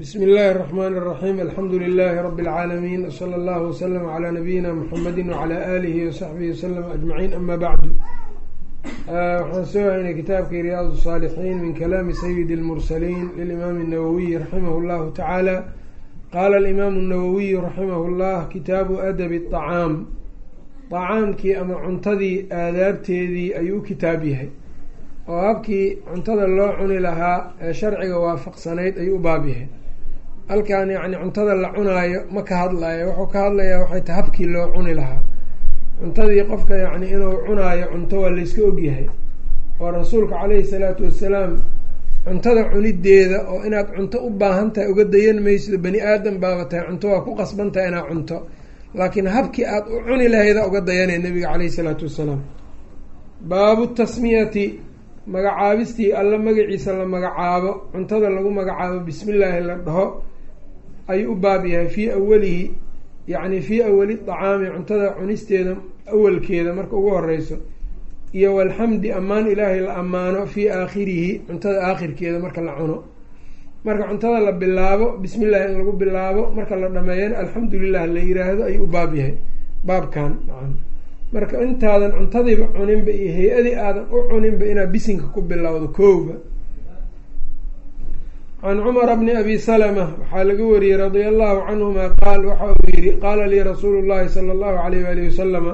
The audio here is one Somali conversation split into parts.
bsmi illaahi الرحmn الرaxيm alxamdu لilaahi rabi اlcaalamiin wslى اllah wslm عlى nabiyina mxamedi wعlى alihi وsaxbihi wslm aجmaciin ama bacdu waxaan soo haynay kitaabkii riyaad الصاalixiin min kalaami sayidi اlmursaliin lilimaam الnawawiyi raximah اllahu tacaala qaala alimaamu الnawawiyu raximah اllah kitaabu adabi الطacaam طacaamkii ama cuntadii aadaabteedii ayuu u kitaab yahay oo habkii cuntada loo cuni lahaa ee sharciga waafaqsanayd ayuu u baab yahay halkan yacni cuntada la cunaayo ma ka hadlayo wuxuu ka hadlayaa waxay tahay habkii loo cuni lahaa. Cuntadii qofka yacni inuu cunaayo cunto waa layska ogyahay. Oo rasuulka caleyhi salaatu wassalaam cuntada cunideeda oo inaad cunto u baahan tahay uga dayan maysido bani aadam baaba tahay cunto waa ku qasban tahay inaad cunto. Laakiin habkii aada u cuni lahayda uga dayanay nabiga caleyhi salaatu wassalaam baabu tasmiyati magacaabistii alla magaciisa la magacaabo cuntada lagu magacaabo bismi illaahi la dhaho ayuu u baab yahay fii awalihi yacni fii awali dacaami cuntada cunisteeda awalkeeda marka ugu horeyso iyo walxamdi ammaan ilaahay la ammaano fii aakhirihi cuntada aakhirkeeda marka la cuno. Marka cuntada la bilaabo bismi illahi in lagu bilaabo marka la dhameeyana alxamdu lilah la yiraahdo ayuu u baab yahay. Baabkan marka intaadan cuntadiiba cuninba iyo hay'adii aadan u cuninba inaad bisinka ku bilowdo kooba can cumara bni abi salama waxaa laga wariyey radia allahu canhuma qaal waxa uu yihi qaala lii rasuulu llahi sala allahu alayh waalihi wasalama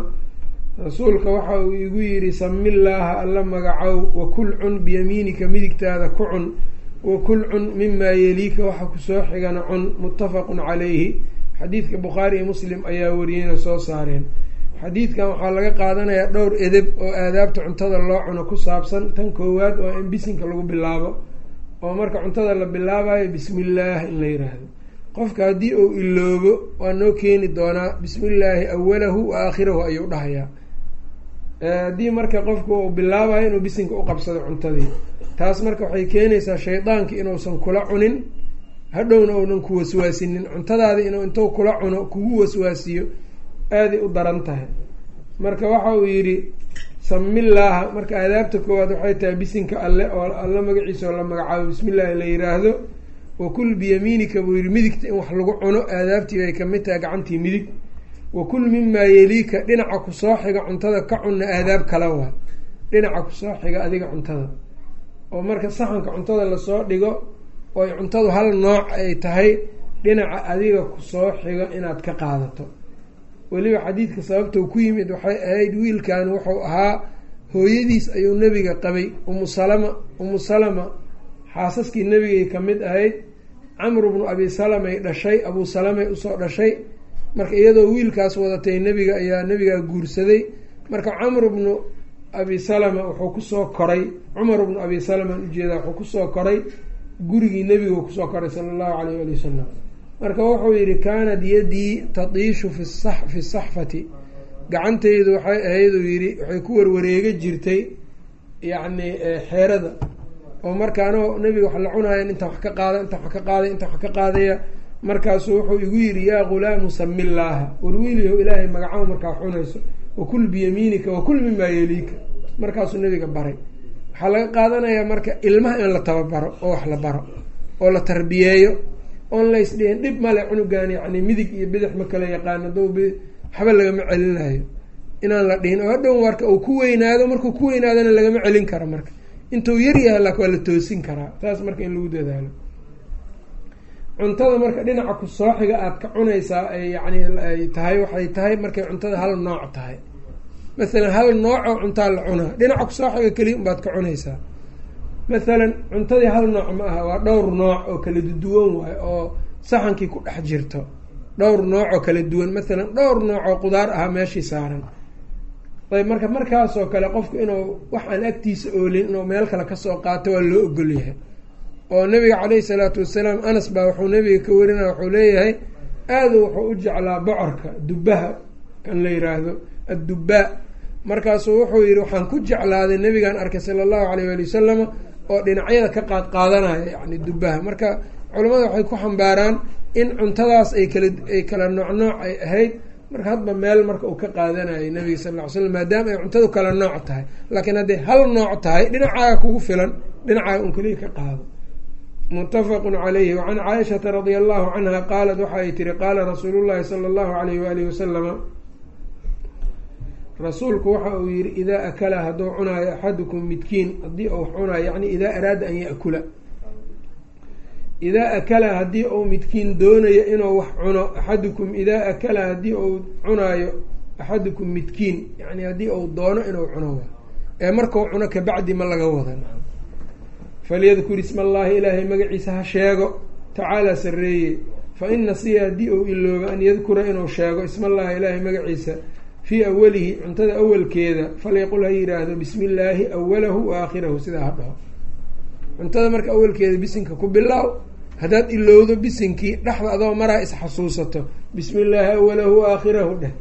rasuulka waxa uu igu yihi sami llaaha alla magacow wakul cun biyamiinika midigtaada ku cun wakul cun mimaa yeliika waxa ku soo xigana cun muttafaqun calayhi xadiidka bukhaari iyo muslim ayaa wariyeyna soo saareen xadiidkan waxaa laga qaadanayaa dhowr edeb oo aadaabta cuntada loo cuno ku saabsan tan koowaad waa in bisinka lagu bilaabo oo marka cuntada la bilaabayo bismi illaah in la yiraahdo. Qofka haddii uu iloobo waa noo keeni doonaa bismi illaahi awalahu wa aakhirahu ayuu dhahayaa. Haddii marka qofku uu bilaabayo inuu bisinka qabsado cuntadii. Taas marka waxay keenaysaa shaydaanki inuusan kula cunin hadhowna uunan ku waswaasinin. Cuntadaadi inuu intuu kula cuno kugu waswaasiyo aaday u daran tahay. Marka waxa uu yidhi samillaaha marka aadaabta koowaad waxay tahay bisinka alle oo alla magaciisa oo la magacaabo. Bismi illaahi la yiraahdo. Wakul biyamiinika buu yihi midigta in wax lagu cuno. Aadaabtii bay ka mid tahay gacantii midig. Wakul mimaa yeliika dhinaca ku soo xiga cuntada ka cunna aadaab kala waa. Dhinaca ku soo xiga adiga cuntada. Oo marka saxanka cuntada la soo dhigo ooy cuntadu hal nooc ay tahay dhinaca adiga ku soo xiga inaad ka qaadato weliba xadiidka sababta ku yimid waxay ahayd wiilkan wuxuu ahaa hooyadiis ayuu nebiga qabay. Umu salama umu salama xaasaskii nebigay ka mid ahayd. Camru bnu abi salamay dhashay abuu salamay u soo dhashay. Marka iyadoo wiilkaas wadatay nebiga ayaa nebigaa guursaday. Marka camru bnu abi salama wuxuu ku soo koray cumar bnu abi salamaan u jeedaa wuxuu ku soo koray gurigii nebigu ku soo koray sala allahu alayh ali wasalam marka wuxuu yihi kaanat yadii tadiishu fi saxfati. Gacantaydu waxay ahayd uu yihi waxay ku warwareega jirtay yacni xeerada. Oo marka anoo nebiga wax la cunayan intaan wax ka qaada intaan wax ka qaaday intaan wax ka qaadaya markaasuu wuxuu igu yihi yaa ghulaamu sami llaaha warwiiliyow ilaahay magacaw markaa cunayso wakul biyamiinika wakul mimaa yeliika markaasuu nebiga baray. Waxaa laga qaadanayaa marka ilmaha in la tababaro oo wax la baro oo la tarbiyeeyo oon laysdhihin dhib male cunugan yacni midig iyo bidix ma kala yaqaan hadduu waxba lagama celinayo inaan la dhihin oo hadhow marka uu ku weynaado markuu ku weynaadona lagama celin karo marka. Intuu yar yahay laakin waa la toosin karaa taas marka in lagu dadaalo. Cuntada marka dhinaca kusooxiga aada ka cunaysaa ay yacni ay tahay waxay tahay markay cuntada hal nooc tahay. Masalan hal nooc oo cuntaa la cunaa dhinaca kusooxiga keliya unbaad ka cunaysaa mathalan cuntadii hal nooc ma aha waa dhowr nooc oo kala duwan waayo oo saxankii ku dhex jirto. Dhowr nooc oo kala duwan mathalan dhowr nooc oo qudaar ahaa meeshii saaran. Ayb marka markaasoo kale qofku inuu wax aan agtiisa oolin inuu meel kale ka soo qaato waa loo ogol yahay. Oo nabiga caleyhi salaatu wasalaam anas baa wuxuu nabiga ka warinaya wuxuu leeyahay aadu wuxuu u jeclaa bocorka dubbaha kan la yiraahdo addubaa markaasuu wuxuu yihi waxaan ku jeclaaday nabigaan arkay sala allahu alayh ali wasalama oo dhinacyada ka qaad qaadanaya yani dubaha marka culamada waxay ku xambaaraan in cuntadaas ay kala ay kala nooc nooc ay ahayd. Marka hadba meel marka uu ka qaadanayay nabiga sal ll ly slam maadaama ay cuntadu kala nooc tahay. Laakiin hadday hal nooc tahay dhinacaaga kugu filan dhinacaaga un keliya ka qaado. Mutafaqu calayhi wacan caaishata radia allahu canha qaalat waxa ay tihi qaala rasuulu llahi sala allahu alayh waalihi wasalama rasuulku waxa uu yihi idaa akala hadduu cunaayo axadukum midkiin. Haddii uu cunaayo yani idaa araada an yakula idaa akala haddii uu midkiin doonayo inuu wax cuno axadukum idaa akala haddii uu cunaayo axadukum midkiin. Yani haddii uu doono inuu cuno ee markau cuno kabacdi ma laga wada. Falyadkur isma allahi ilaahay magaciisa ha sheego. Tacaala sareeye fa in nasiya haddii uu iloobo an yadkura inuu sheego isma allahi ilaahay magaciisa fii awalihi cuntada awalkeeda falyaqul ha yidhaahdo bismi illaahi awalahu wa aakhirahu sidaa ha dhaho. Cuntada marka awalkeeda bisinka ku bilaaw haddaad ilowdo bisinkii dhexda adoo maraa isxasuusato bismi illaahi awalahu wa aakhirahu dheh.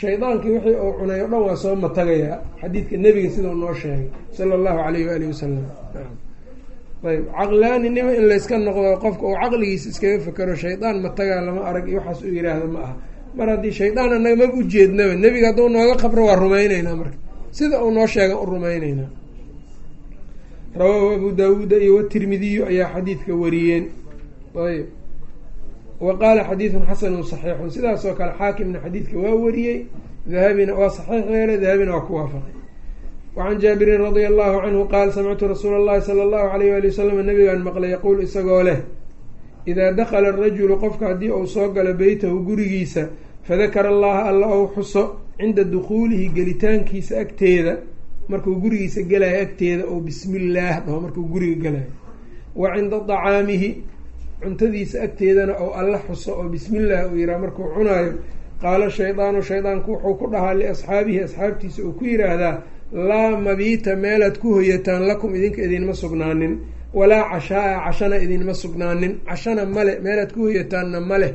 Shaydaankii wixii uu cunay o dhan waa soo matagayaa xadiidka nebiga sidau noo sheegay sala allahu alayh waalihi wasalam ayb caqlaaninimo in layska noqdo qofka uu caqligiisa iskaga fekero shaydaan matagaa lama arag iyo waxaas uu yidhaahdo ma aha mar haddii shaydaan anaga maba ujeednaba nebiga hadduu nooga qabro waa rumayneynaa marka. Sida uu noo sheega u rumayneynaa rawaahu abu daawuuda iyo watirmidiyu ayaa xadiidka wariyeen. Ayb wa qaala xadiidun xasanun saxiixun. Sidaas oo kale xaakimna xadiidka waa wariyey. Dahabina waa saxiix yeele dahabina waa ku waafaqay. Wacan jaabirin radia allahu canhu qaal samictu rasuula allahi sala allahu alayh waali wasalam nabigaan maqlay yaquul isagoo leh idaa dakala arajulu qofka haddii uu soo galo beytahu gurigiisa fadakara allaha alla ou xuso cinda dukhuulihi gelitaankiisa agteeda markuu gurigiisa gelayo agteeda oo bismi illaah dhaho markuu guriga galayo wa cinda dacaamihi cuntadiisa agteedana ou alla xuso oo bismi illaah uu yihaha markuu cunaayo. Qaala shaydaanu shaydaanku wuxuu ku dhahaa liasxaabihi asxaabtiisa uu ku yidhaahdaa laa mabiita meelaad ku hoyataan lakum idinka idinma sugnaanin. Walaa cashaa-a cashana idinma sugnaanin. Cashana male meelaad ku hoyataanna maleh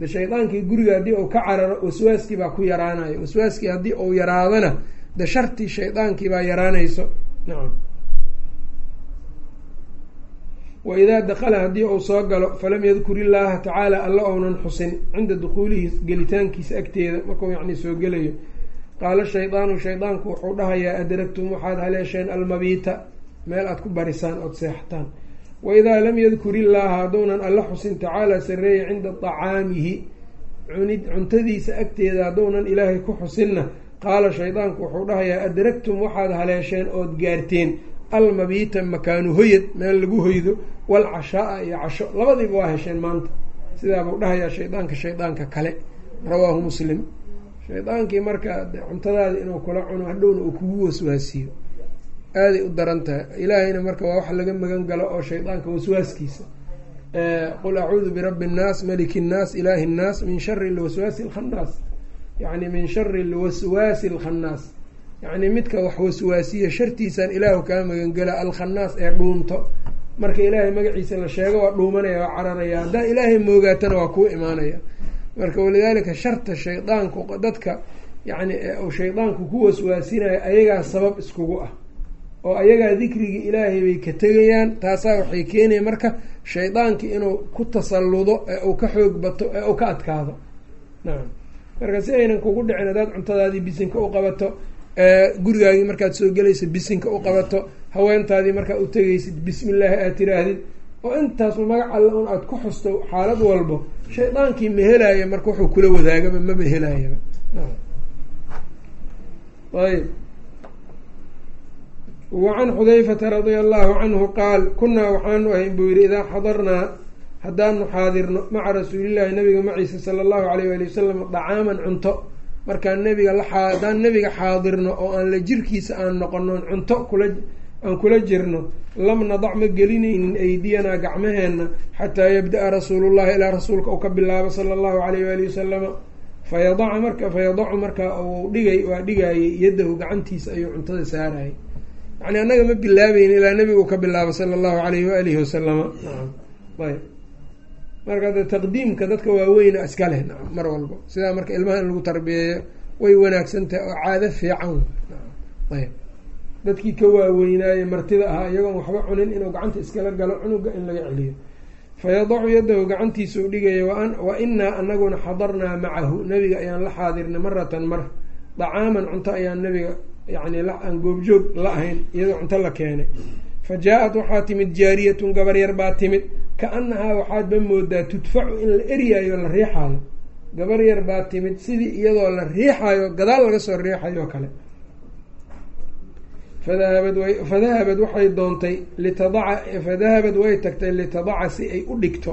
de shaydaankii guriga haddii uu ka cararo waswaaskii baa ku yaraanayo waswaaskii haddii uu yaraadana de shartii shaydaankii baa yaraanayso. Nacam wa idaa dakala haddii uu soo galo falam yadkur illaaha tacaala alla ounan xusin cinda dukhuulihi gelitaankiisa agteeda markuu yacni soo gelayo. Qaala shaydaanu shaydaanku wuxuu dhahayaa adragtum waxaad haleesheen almabiita meel aada ku barisaan ood seexataan wa idaa lam yadkur illaaha hadduunan alla xusin tacaala sareeye cinda dacaamihi cunid cuntadiisa agteeda hadduunan ilaahay ku xusinna. Qaala shaydaanku wuxuu dhahayaa adragtum waxaad haleesheen ood gaarteen? Almabiita makaanu hoyad meel lagu hoydo. Wal cashaa-a iyo casho. Labadiiba waa hesheen maanta. Sidaabuu dhahayaa shaydaanka shaydaanka kale. Rawaahu muslim. Shaydaankii marka cuntadaada inuu kula cuno hadhowna uu kugu waswaasiyo aaday u daran tahay ilaahayna marka waa wax laga magan galo oo shaydaanka waswaaskiisa. Qul acuudu birabbi nnaas maliki nnaas ilaahi nnaas min shari lwaswaasi alkhannaas yacni min shari lwaswaasi alkhannaas yacni midka wax waswaasiya shartiisaan ilaahu kaa magangela alkhannaas ee dhuunto. Marka ilaahay magaciisa la sheego waa dhuumanaya waa cararaya. Haddaa ilaahay moogaatana waa kuu imaanaya. Marka walidaalika sharta shaydaanku dadka yacni uu shaydaanku ku waswaasinayo ayagaa sabab iskugu ah oo ayagaa dikrigii ilaahay bay ka tegayaan taasaa waxay keenaya marka shaydaankii inuu ku tasalludo ee uu ka xoog bato ee uu ka adkaado. Nacam marka si aynan kugu dhicin haddaad cuntadaadii bisinka u qabato gurigaagii markaad soo gelaysa bisinka u qabato haweentaadii markaad u tegaysid bismi illaahi aad tiraahdid oo intaasba magac alla un aada ku xusto xaalad walbo shaydaankii ma helaya marka wuxuu kula wadaagaba maba helaayaba. Ayb wacan xudayfata radia allahu canhu qaal kunaa waxaanu ahayn buu yihi idaa xadarnaa haddaanu xaadirno maca rasuulillahi nabiga maciisa sala allahu alayh waali wasalam dacaaman cunto markaan nabiga la haddaan nabiga xaadirno oo aan la jirkiisa aan noqonon cunto kula aan kula jirno lam nadac ma gelinaynin aydiyanaa gacmaheenna xataa yabda-a rasuulullahi ilaa rasuulka uu ka bilaabo sala allahu alayh waali wasalama fayadaca marka fayadacu markaa uu dhigay waa dhigaayay yaddahu gacantiisa ayuu cuntada saarayay yacni annaga ma bilaabeyn ilaa nabigu ka bilaabo sala allahu alayhi waalihi wasalama nacam ayb marka de taqdiimka dadka waaweyna iska leh mar walba. Sidaa marka ilmaha in lagu tarbiyeeyo way wanaagsan tahay oo caado fiican ayb dadkii ka waaweynaaye martida ahaa iyagoon waxba cunin inuu gacanta iskala galo cunuga in laga celiyo. Fayadacu yadahu gacantiisuu dhigaya wa inaa anaguna xadarnaa macahu. Nabiga ayaan la xaadirnay maratan mar. Dacaaman cunto ayaan nabiga yani goobjoog la ahayn iyadoo cunto la keenay. Fa jaa-at waxaa timid jaariyatun gabar yar baa timid ka-annahaa waxaadba moodaa tudfacu in la eryaayo la riixaayo. Gabar yar baa timid sidii iyadoo la riixaayo gadaal laga soo riixayo kale. Fadahabad way fadahabad waxay doontay litadaca fadahabad way tagtay litadaca si ay u dhigto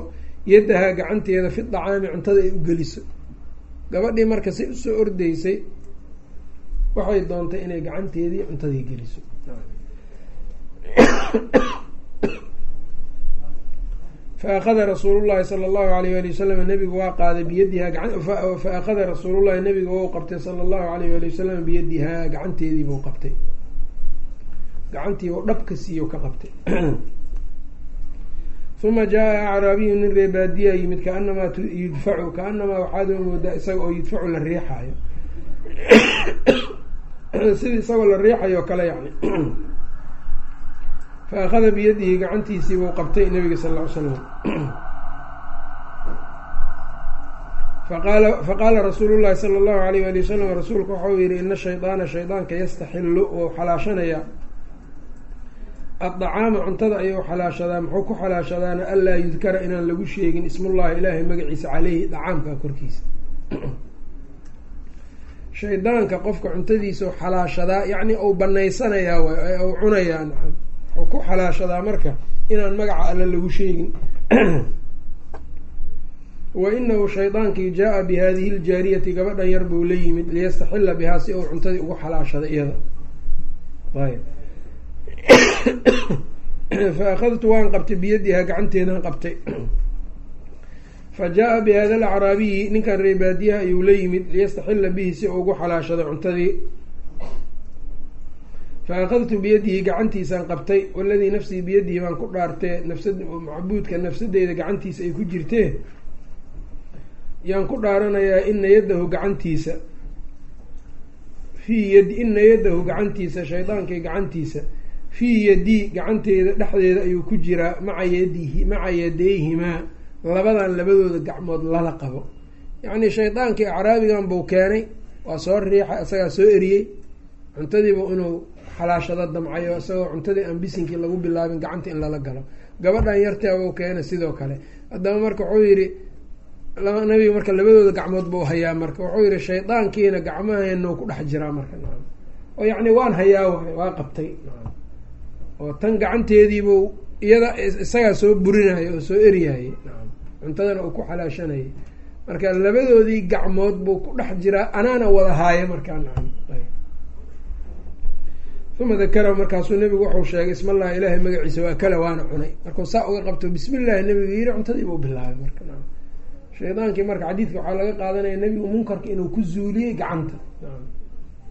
yaddahaa gacanteeda fi dacaami cuntada ay u geliso. Gabadhii marka si u soo ordeysay waxay doontay inay gacanteedii cuntadii geliso. Fa akhada rasuulu llahi sala allahu alayh wali wasalam nabigu waa qaaday biyadihaa fa akhada rasuulullahi nabiga wou qabtay sala allahu alayh wali wasalam biyadihaa gacanteediibuu qabtay. Gacantiibuu dhabka siiyo ka qabtay. Uma jaa acraabiyu nin reebaadiya yimid kaanamaa yudfacu kaanamaa waxaadoo moodaa isaga oo yudfacu la riixaayo sidii isagoo la riixayo kale yani fa akhada biyadihi gacantiisii buu qabtay nabiga sal ll slam faqaala faqaala rasuulu llahi sala allahu alayh wali wasalam rasuulku waxau yihi ina shaydaana shaydaanka yastaxilu wou xalaashanayaa addacaama cuntada ayuu xalaashadaa muxuu ku xalaashadaana anlaa yudkara inaan lagu sheegin ismullahi ilaahay magaciisa caleyhi dacaamka korkiisa shaydaanka qofka cuntadiisa xalaashadaa yacni uu banaysanayaa waay u cunayaa nacam. Wuxuu ku xalaashadaa marka inaan magaca alle lagu sheegin. Wa inahu shaydaankii jaa-a bi hadihi ljaariyati gabadhan yar buu la yimid liyastaxila bihaa si uu cuntadii ugu xalaashada iyada. Ayb fa akhadtu waan qabtay biyadihaa gacanteedan qabtay fa jaa-a bi hada alacraabiyi ninkan reebaadiyaha ayuu la yimid liyastaxila bihi si uu ugu xalaashado cuntadii. fa akhadtu biyadihi gacantiisaan qabtay waladii nafsii biyadihi baan ku dhaartee nafsad macbuudka nafsadeyda gacantiisa ay ku jirtee yaan ku dhaaranayaa ina yaddahu gacantiisa fii yadi ina yaddahu gacantiisa shaydaankay gacantiisa fii yadii gacanteeda dhexdeeda ayuu ku jiraa maca yadihi maca yadayhimaa labadan labadooda gacmood lala qabo. Yacnii shaydaankii acraabigan buu keenay waa soo riixa isagaa soo eriyey. Cuntadiibu inuu xalaashado damcayo isagoo cuntadii aan bisinkii lagu bilaabin gacanta in lala galo. Gabadhan yarteebuu keenay sidoo kale. Haddaba marka wuxuu yidhi nabiga marka labadooda gacmood buu hayaa marka. Wuxuu yihi shaydaankiina gacmaheenu ku dhex jiraa marka. Naam. Oo yacni waan hayaa waay waa qabtay. Naam. Oo tan gacanteediibuu iyada isagaa soo burinaya oo soo eryahay naam cuntadana uu ku xalaashanayay. Marka labadoodii gacmood buu ku dhex jiraa anaana wada haaya markaa nacam uma dakara markaasuu nabigu wuxuu sheegay ismallahi ilaahay magaciisa waa kale waana cunay. Markuu saa uga qabto bismi llahi nabiga yiri cuntadiibuu bilaabay marka shaydaankii marka xadiidka waxaa laga qaadanaya nebigu munkarka inuu ku zuuliyey gacanta.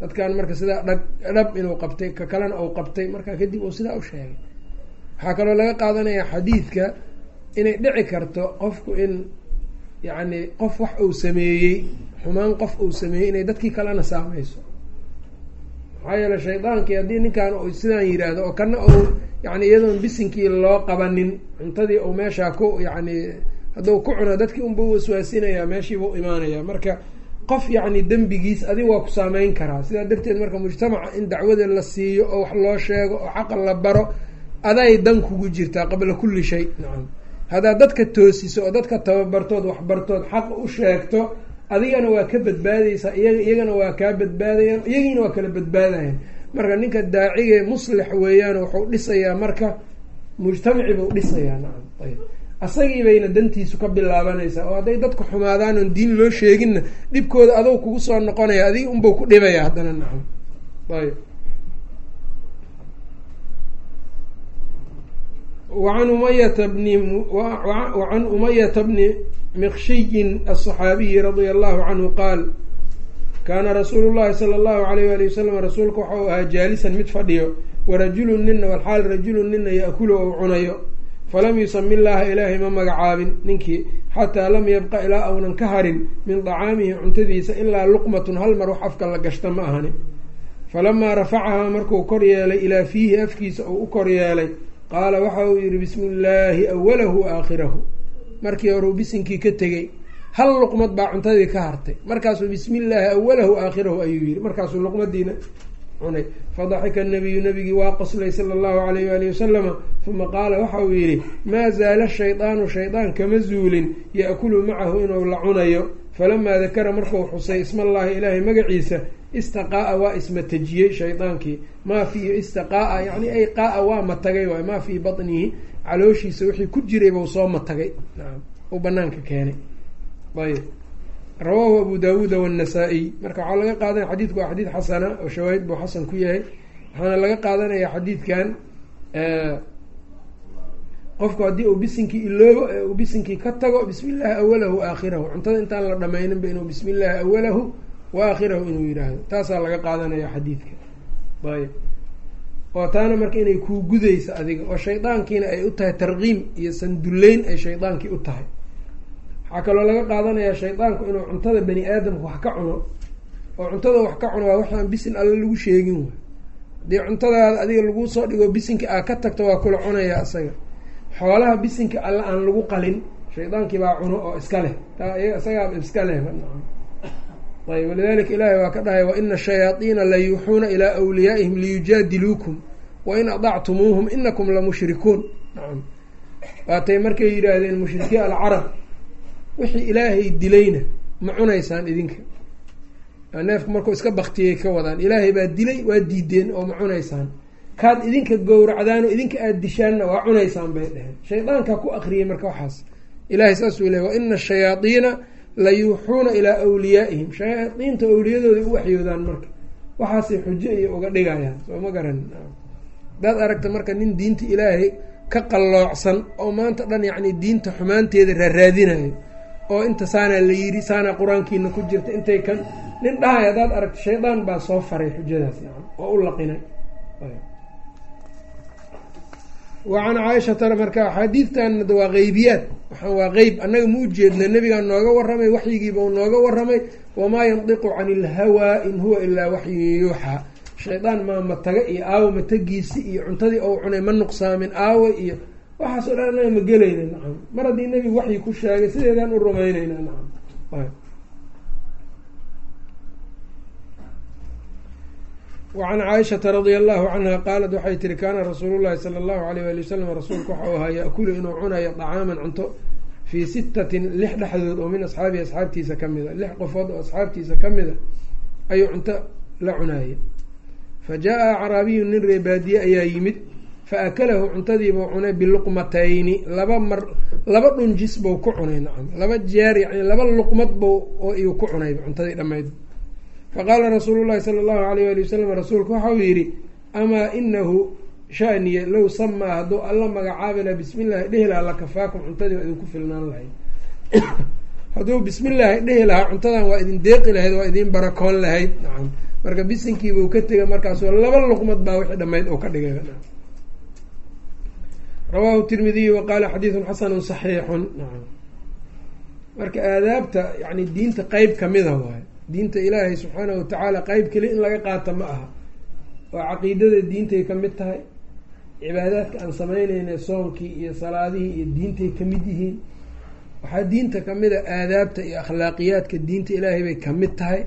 Dadkan marka sidaa dhag dhab inuu qabtay ka kalena uu qabtay markaa kadib uu sidaa u sheegay. Waxaa kaloo laga qaadanaya xadiidka inay dhici karto qofku in yacni qof wax uu sameeyey xumaan qof uu sameeyey inay dadkii kalena saameyso. Maxaa yeele shaydaankii haddii ninkan uu sidaan yidhaahdo oo kana uu yani iyadoon bisinkii loo qabanin cuntadii uu meeshaa ku yacni hadduu ku cuno dadkii unbuu waswaasinayaa meeshiibuu imaanayaa. Marka qof yacni dembigiis adiga waa ku saameyn karaa. Sidaa darteed marka mujtamaca in dacwada la siiyo oo wax loo sheego oo xaqa la baro aday dan kugu jirtaa qabla kulli shay. Nacam haddaad dadka toosiso oo dadka tababartood waxbartood xaqa u sheegto adigana waa ka badbaadaysaa iyaga iyagana waa kaa badbaadayaan iyagiina waa kala badbaadayan marka ninka daacige muslix weeyaan wuxuu dhisayaa marka mujtamaci buu dhisayaa nacam ayb asagii bayna dantiisu ka bilaabanaysaa oo hadday dadku xumaadaan oon diin loo sheeginna dhibkooda adou kugu soo noqonaya adiga unbau ku dhibaya haddana nacam ayb wacan umayata bni wacan umayata bni mikshiyin aلصaxaabiyi radia allahu canhu qaal kaana rasuulu llahi sala allahu alayh wali wasalam rasuulka waxau ahaa jaalisan mid fadhiyo warajulun nina walxaal rajulun nina yaakulu ou cunayo falam yusami llaaha ilaahay ma magacaabin ninkii xataa lam yabqa ilaa aunan ka harin min dacaamihi cuntadiisa ilaa luqmatun hal mar wax afka la gashta ma ahani falamaa rafacahaa markuu kor yeelay ilaa fiihi afkiisa uu u kor yeelay qaala waxa uu yihi bismi illaahi awalahu wa aakhirahu. Markii hore uu bisinkii ka tegey hal luqmad baa cuntadii ka hartay. Markaasuu bismi illaahi awalahu aakhirahu ayuu yihi markaasuu luqmadiina cunay. Fadaxika nabiyu nabigii waa qoslay sala allahu alayh waalihi wasalama uma qaala waxa uu yidhi maa zaala shaydaanu shaydaan kama zuulin yaakulu macahu inuu la cunayo falamaa dakara markuu xusay ismallaahi ilaahay magaciisa istaqaa-a waa ismatajiyey shaydaankii maa fii istaqaa-a yani ay qaa-a waa matagay waay maa fii batnihi calooshiisa wixii ku jiray bau soo matagay naam uu banaanka keenay ayb rawaahu abu daawuuda wannasa-iy marka waxaa laga qaadanaya xadiidku waa xadiid xasana oo shawaahid buu xasan ku yahay waxaana laga qaadanaya xadiidkan qofku haddii uu bisinkii iloobo ee uu bisinkii ka tago bismi illaahi awalahu aakhirahu. Cuntada intaan la dhamayninba inuu bismi illaahi awalahu wa aakhirahu inuu yidhaahdo. Taasaa laga qaadanaya xadiidka. Ayb oo taana marka inay kuu gudayso adiga oo shaydaankiina ay u tahay tarkiim iyo sanduleyn ay shaydaankii u tahay. Waxaa kaloo laga qaadanayaa shaydaanku inuu cuntada bani aadamka wax ka cuno oo cuntada wax ka cuno waa waxaan bisin alle lagu sheegin. Waay haddii cuntadaada adiga laguu soo dhigo bisinka aa ka tagto waa kula cunaya isaga xoolaha bisinka alle aan lagu qalin shaydaankii baa cuno oo iska leh. Isagaa iska leh ayb walidalika ilaahay waa ka dhahay waina shayaaiina la yuuxuuna ilaa wliyaa'ihim liyujaadiluukum wain adactumuuhum inakum lamushrikuun nacam waatay markay yidhaahdeen mushrikiin alcarab wixii ilaahay dilayna ma cunaysaan idinka. Neefku markuu iska baktiyay ka wadaan ilaahay baa dilay waa diideen oo ma cunaysaan kaad idinka gowracdaan oo idinka aada dishaanna waa cunaysaan bay dheheen shaydaankaa ku akriyay marka waxaas. Ilahay saasuu leey waina ashayaaiina la yuuxuuna ilaa wliyaa'ihim shayaadiinta awliyadooda u waxyoodaan marka. Waxaasay xujo iyo uga dhigayaan soo ma garan. Hadaad aragta marka nin diinta ilaahay ka qalloocsan oo maanta dhan yacni diinta xumaanteeda raaraadinayo oo inta saanaa la yiri saanaa qur'aankiina ku jirta intay kan nin dhahay haddaad aragta shaydaan baa soo faray xujadaas oo u laqinay wa can caaishata marka axaadiidtan waa qeybiyaad waxaan waa qeyb annaga ma ujeedna nebigaa nooga warramay waxyigiiba u nooga warramay. Wamaa yandiqu cani ilhawaa in huwa ilaa waxyun yuuxaa shaydaan maa mataga iyo aawo matagiisi iyo cuntadii ou cunay ma nuqsaamin aawo iyo waxaas o dhan annaga ma gelayna nacam mar haddii nebigu waxyi ku sheegay sideedaan u rumaynayna nacam wacan caaishata radia allahu canha qaalat waxay tihi kaana rasuulu llahi sala allahu alayh wali wasalam rasuulku waxau ahaa yaakulu inuu cunayo dacaaman cunto fii sittatin lix dhexdood oo min asxaabihi asxaabtiisa ka mida lix qofood oo asxaabtiisa ka mida ayuu cunto la cunaayay fa jaa acraabiyu nin reebaadiye ayaa yimid fa akalahu cuntadiibuu cunay biluqmatayni laba mar laba dhunjis buu ku cunay nacam laba jeer yani laba luqmad bou oo iyu ku cunay cuntadii dhammayd faqaala rasuulu llahi sala allahu alayh ali wasalam rasuulku waxau yidhi amaa inahu shaniye low samaa hadduu alla magacaabi laha bismi llahi dhehi lahaa lakafaakum cuntadii waa idinku filnaan lahayd hadduu bismi llaahi dhehi lahaa cuntadan waa idin deeqi lahayd waa idin barakoon lahayd nacam marka bisinkiibuu ka tegay markaasoo laba luqmad baa wixii dhammayd oo ka dhigay rawaahu tirmidiyu wa qaala xadiidun xasanun saxiixun nacam marka aadaabta yani diinta qeyb kamida waayo diinta ilaahay subxaanahu watacaala qeyb keli in laga qaata ma aha. Oo caqiidada diintay ka mid tahay cibaadaadka aan samaynayna soonkii iyo salaadihii iyo diintay ka mid yihiin. Waxaa diinta ka mid a aadaabta iyo akhlaaqiyaadka diinta ilaahay bay ka mid tahay.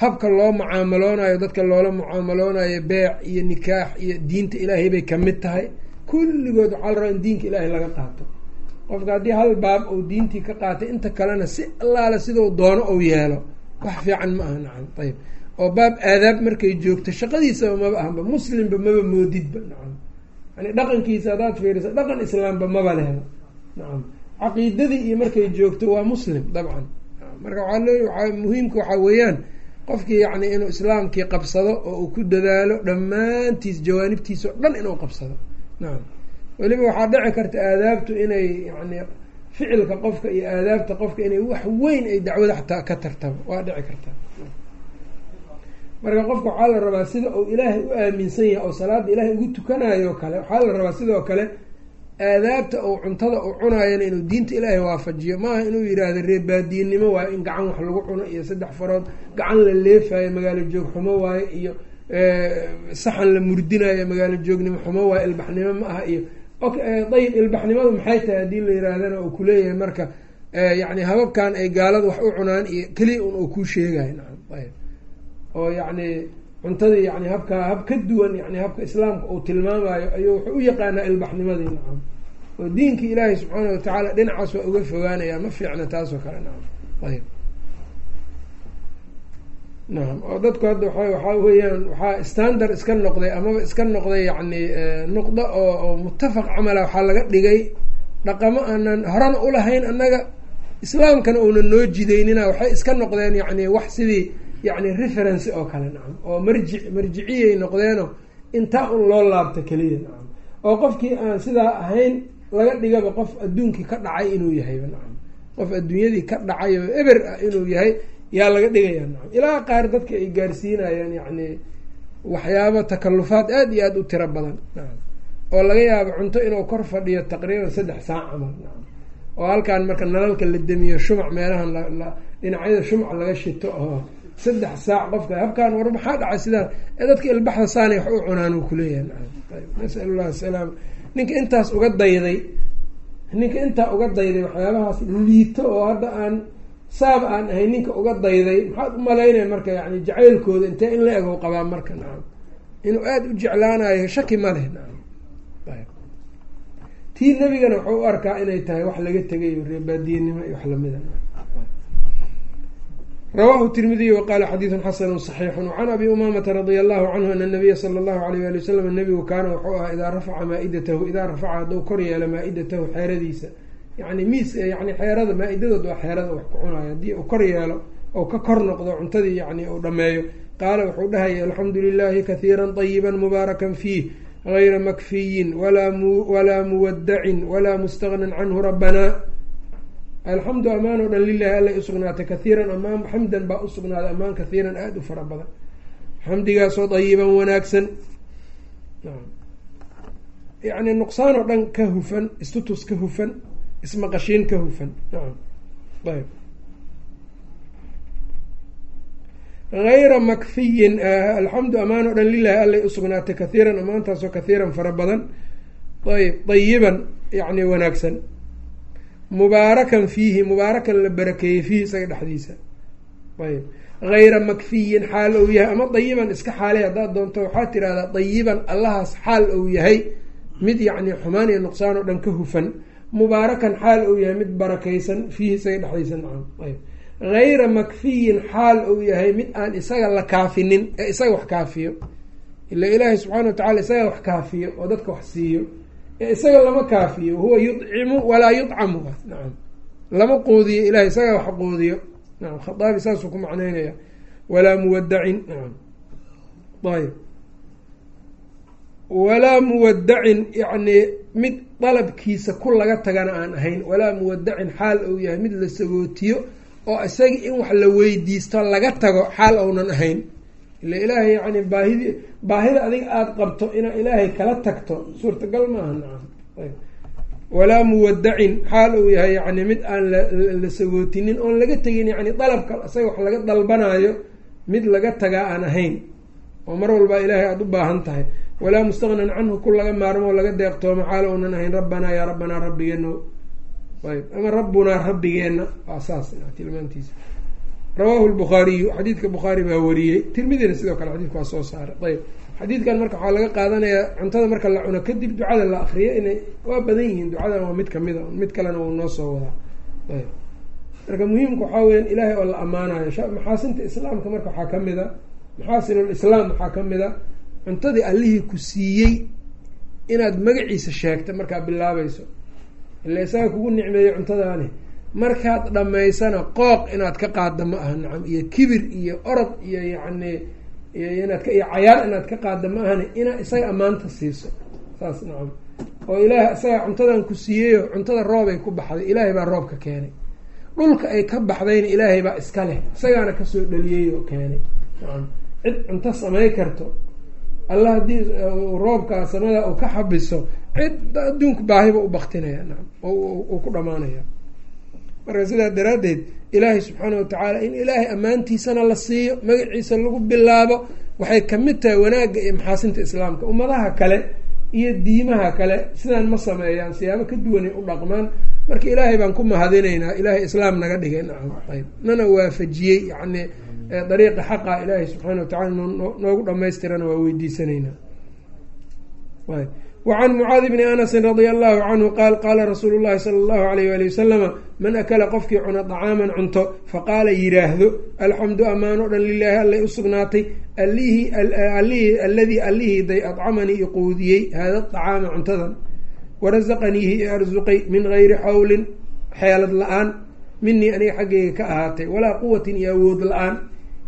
Habka loo mucaamaloonayo dadka loola mucaamaloonayo beec iyo nikaax iyo diinta ilaahay bay ka mid tahay. Kulligood waxaa la rabaa in diinka ilaahay laga qaato. Qofka haddii hal baab ou diintii ka qaatay inta kalena si allaale sidau doono ou yeelo wax fiican ma aha nacam ayb oo baab aadaab markay joogto shaqadiisaba maba ahanba muslimba maba moodidba nacam. Yani dhaqankiisa haddaad fiiriso dhaqan islaamba maba lehba nacam. Caqiidadii iyo markay joogto waa muslim dabcan. Marka waaa muhiimka waxaa weeyaan qofkii yani inuu islaamkii qabsado oo uu ku dadaalo dhammaantiis jawaanibtiisa o dhan inuu qabsado nacam. Weliba waxaa dhici karta aadaabtu inay yani ficilka qofka iyo aadaabta qofka inay wax weyn ay dacwada xataa ka tartabo waa dhici karta. Marka qofka waxaa la rabaa sida uu ilaahay u aaminsan yahay oo salaada ilaahay ugu tukanayo kale waxaa la rabaa sidoo kale aadaabta uu cuntada uu cunaayana inuu diinta ilaahay waafajiyo. Maaha inuu yidhaahdo reebaadiinimo waayo in gacan wax lagu cuno iyo saddex farood gacan la leefayo magaalo joog xumo waayo iyo saxan la murdinayo magaalo joognimo xumo waayo ilbaxnimo ma aha iyo ayib ilbaxnimadu maxay tahay haddii la yihaahdana uu kuleeyahay marka yani hababkan ay gaalada wax u cunaan iyo keliya un uu kuu sheegayo ayb oo yacni cuntadii yani habkaa hab ka duwan yani habka islaamka uu tilmaamayo ayuu wuxuu u yaqaanaa ilbaxnimadii nacam oo diinkii ilaahay subxaana watacaala dhinacaas waa uga fogaanaya ma fiicna taasoo kale nacam ayb nacam oo dadku hadda waxaa weeyaan waxaa standard iska noqday amaba iska noqday yacni nuqdo oo mutafaq camala waxaa laga dhigay dhaqamo aanan horena ulahayn annaga. Islaamkana uunan noo jidaynina waxay iska noqdeen yacni wax sidii yacni reference oo kale nacam oo marjic marjiciyay noqdeeno intaa un loo laabta keliya nacam oo qofkii aan sidaa ahayn laga dhigaba qof adduunkii ka dhacay inuu yahayba nacam qof adduunyadii ka dhacay oo eber ah inuu yahay yaa laga dhigaya. Nacam ilaa qaar dadka ay gaarsiinayaan yacni waxyaabo takalufaad aada iyo aada u tiro badan. Nacam oo laga yaabo cunto inuu kor fadhiyo taqriiban saddex saac camal nacam oo halkaan marka nalalka la demiyo shumac meelahan la dhinacyada shumac laga shito oo saddex saac qofka habkaan war maxaa dhacay sidaan ee dadka ilbaxda saanay wax u cunaan uu kuleeyahay nacam ayb nasal llah asalaam ninka intaas uga dayday ninka intaa uga dayday waxyaabahaas liito oo hadda aan saab aan ahayn ninka uga dayday maxaad u malaynaya marka yani jacaylkooda intee in la ego qabaa marka nacam inuu aada u jeclaanayo shaki ma leh nacam ayb tii nebigana wuxuu u arkaa inay tahay wax laga tegayo reebaadiyenimo iyo wax lamida rawahu tirmidiy waqala xadiidun xasanu صaxiixu wacan abi umamata radia allahu canhu ana nabiya sala allahu alayh ali wasalam nabigu kaana wuxuu ahaa idaa rafaca maa-idatahu idaa rafaca hadduu kor yeelo maa-idatahu xeeradiisa yani miis yani xeerada maa-idadood waa xeerada wax ku cunayo haddii uu kor yeelo ou ka kor noqdo cuntadii yani uu dhameeyo. Qaala wuxuu dhahaya alxamdu lilahi kahiira طayiba mubaarakan fiih gayra makfiyin walaa muwadacin walaa mustagnan canhu rabanaa alxamdu amaan oo dhan lilahi allay usugnaatay kahiiran amaan xamdan baa usugnaaday amaan kahiiran aada u fara badan. Xamdigaasoo dayiban wanaagsan. Yani nuqsaan oo dhan ka hufan istutus ka hufan ismaqashiin ka hufan ayb. Gayra makfiyin alxamdu amaan oo dhan lilahi allay usugnaatay kahiiran amaantaasoo kahiiran fara badan. Ayb dayiban yani wanaagsan. Mubaarakan fiihi mubaarakan la barakeeyey fiihi isaga dhexdiisa. Ayb. Gayra makfiyin xaal ou yahay ama dayiban iska xaalay haddaad doonto waxaad tirahdaa dayiban allahaas xaal ou yahay mid yacni xumaan iyo nuqsaan oo dhan ka hufan mubaarakan xaal ou yahay mid barakeysan fiihi isaga dhexdiisa nacam ayb gayra makfiyin xaal ou yahay mid aan isaga la kaafinin ee isaga wax kaafiyo. Ila ilaahay subxana wa tacala isaga wax kaafiyo oo dadka wax siiyo ee isaga lama kaafiyo. Huwa yudcimu walaa yudcamu. Nacam lama qoodiyo ilahay isaga wax qoodiyo nacam khaaabi saasuu ku macneynaya walaa muwadacin nacam ayb walaa muwadacin yacni mid dalabkiisa ku laga tagana aan ahayn walaa muwadacin xaal ou yahay mid la sagootiyo oo isaga in wax la weydiisto laga tago xaal ounan ahayn. Ila ilaahay yani baahidi baahida adiga aada qabto inaa ilaahay kala tagto suurtagal maaha nacam. Ayb. Walaa muwadacin xaal uu yahay yani mid aan la sagootinin oon laga tegin yani dalabka isaga wax laga dalbanaayo mid laga tagaa aan ahayn. Oo mar walba ilaahay aada u baahan tahay walaa mustaqnan canhu ku laga maarmo laga deeqtoomo xaal ounan ahayn rabbanaa yaa rabbanaa rabbigeeno ayb ama rabbunaa rabbigeenna. Waa saas tilmaantiisa. Rawahu lbukhaariyu xadiidka bukhaari baa wariyey. Tirmidina sidoo kale xadidka waa soo saaray. Ayb xadiidkan marka waxaa laga qaadanayaa cuntada marka la cuno kadib ducada la akriyo inay waa badan yihiin ducadan waa mid ka mid a mid kalena wuu noo soo wadaa. Ayb marka muhiimka waxaa weyaan ilaahay oo la ammaanayo maxaasinta islaamka marka waxaa ka mid a waxaa ka mid a cuntadii allihii ku siiyey inaad magaciisa sheegta markaa bilaabayso. Ila isaga kugu nicmeeyo cuntadaani. Markaad dhammaysana qooq inaad ka qaadda ma aha nacam iyo kibir iyo orod iyo yacni inaad iyo cayaar inaad ka qaadda ma ahani inaad isaga ammaanta siiso. Saas nacam. Oo ilaah isaga cuntadan ku siiyeyo cuntada roobay ku baxday ilaahay baa roobka keenay. Dhulka ay ka baxdayna ilaahay baa iska leh isagaana ka soo dhaliyey oo keenay. Nacam. Cid cunto samay karto alla haddii roobkaa samada uu ka xabiso cid adduunku baahiba u baktinaya nacam uu ku dhamaanaya. Marka sidaa daraaddeed ilaahay subxaana watacaala in ilaahay ammaantiisana la siiyo magaciisa lagu bilaabo waxay ka mid tahay wanaagga iyo maxaasinta islaamka. Ummadaha kale iyo diimaha kale sidaan ma sameeyaan siyaabo ka duwanay u dhaqmaan. Marka ilaahay baan ku mahadinaynaa ilaahay islaam naga dhigay nacam ayb. Nana waafajiyey yacni dariiqa xaqa ilaahay subxaana watacala noogu dhamaystirana waa weydiisanaynaa wacan mucaadi bni anasin radia allahu canhu qaal qaala rasuulu llahi sala allahu alayh wali wasalama man akala qofkii cuna dacaaman cunto? Faqaala yiraahdo alxamdu amaan o dhan lilaahi allay u sugnaatay. Alihi alladii allihii day adcamanii iquudiyey haada dacaama cuntadan. Warasaqaniihi i arsuqay min gayri xawlin xeelad la'aan. Minii aniga xaggayga ka ahaatay. Walaa quwatin iyo awood la'aan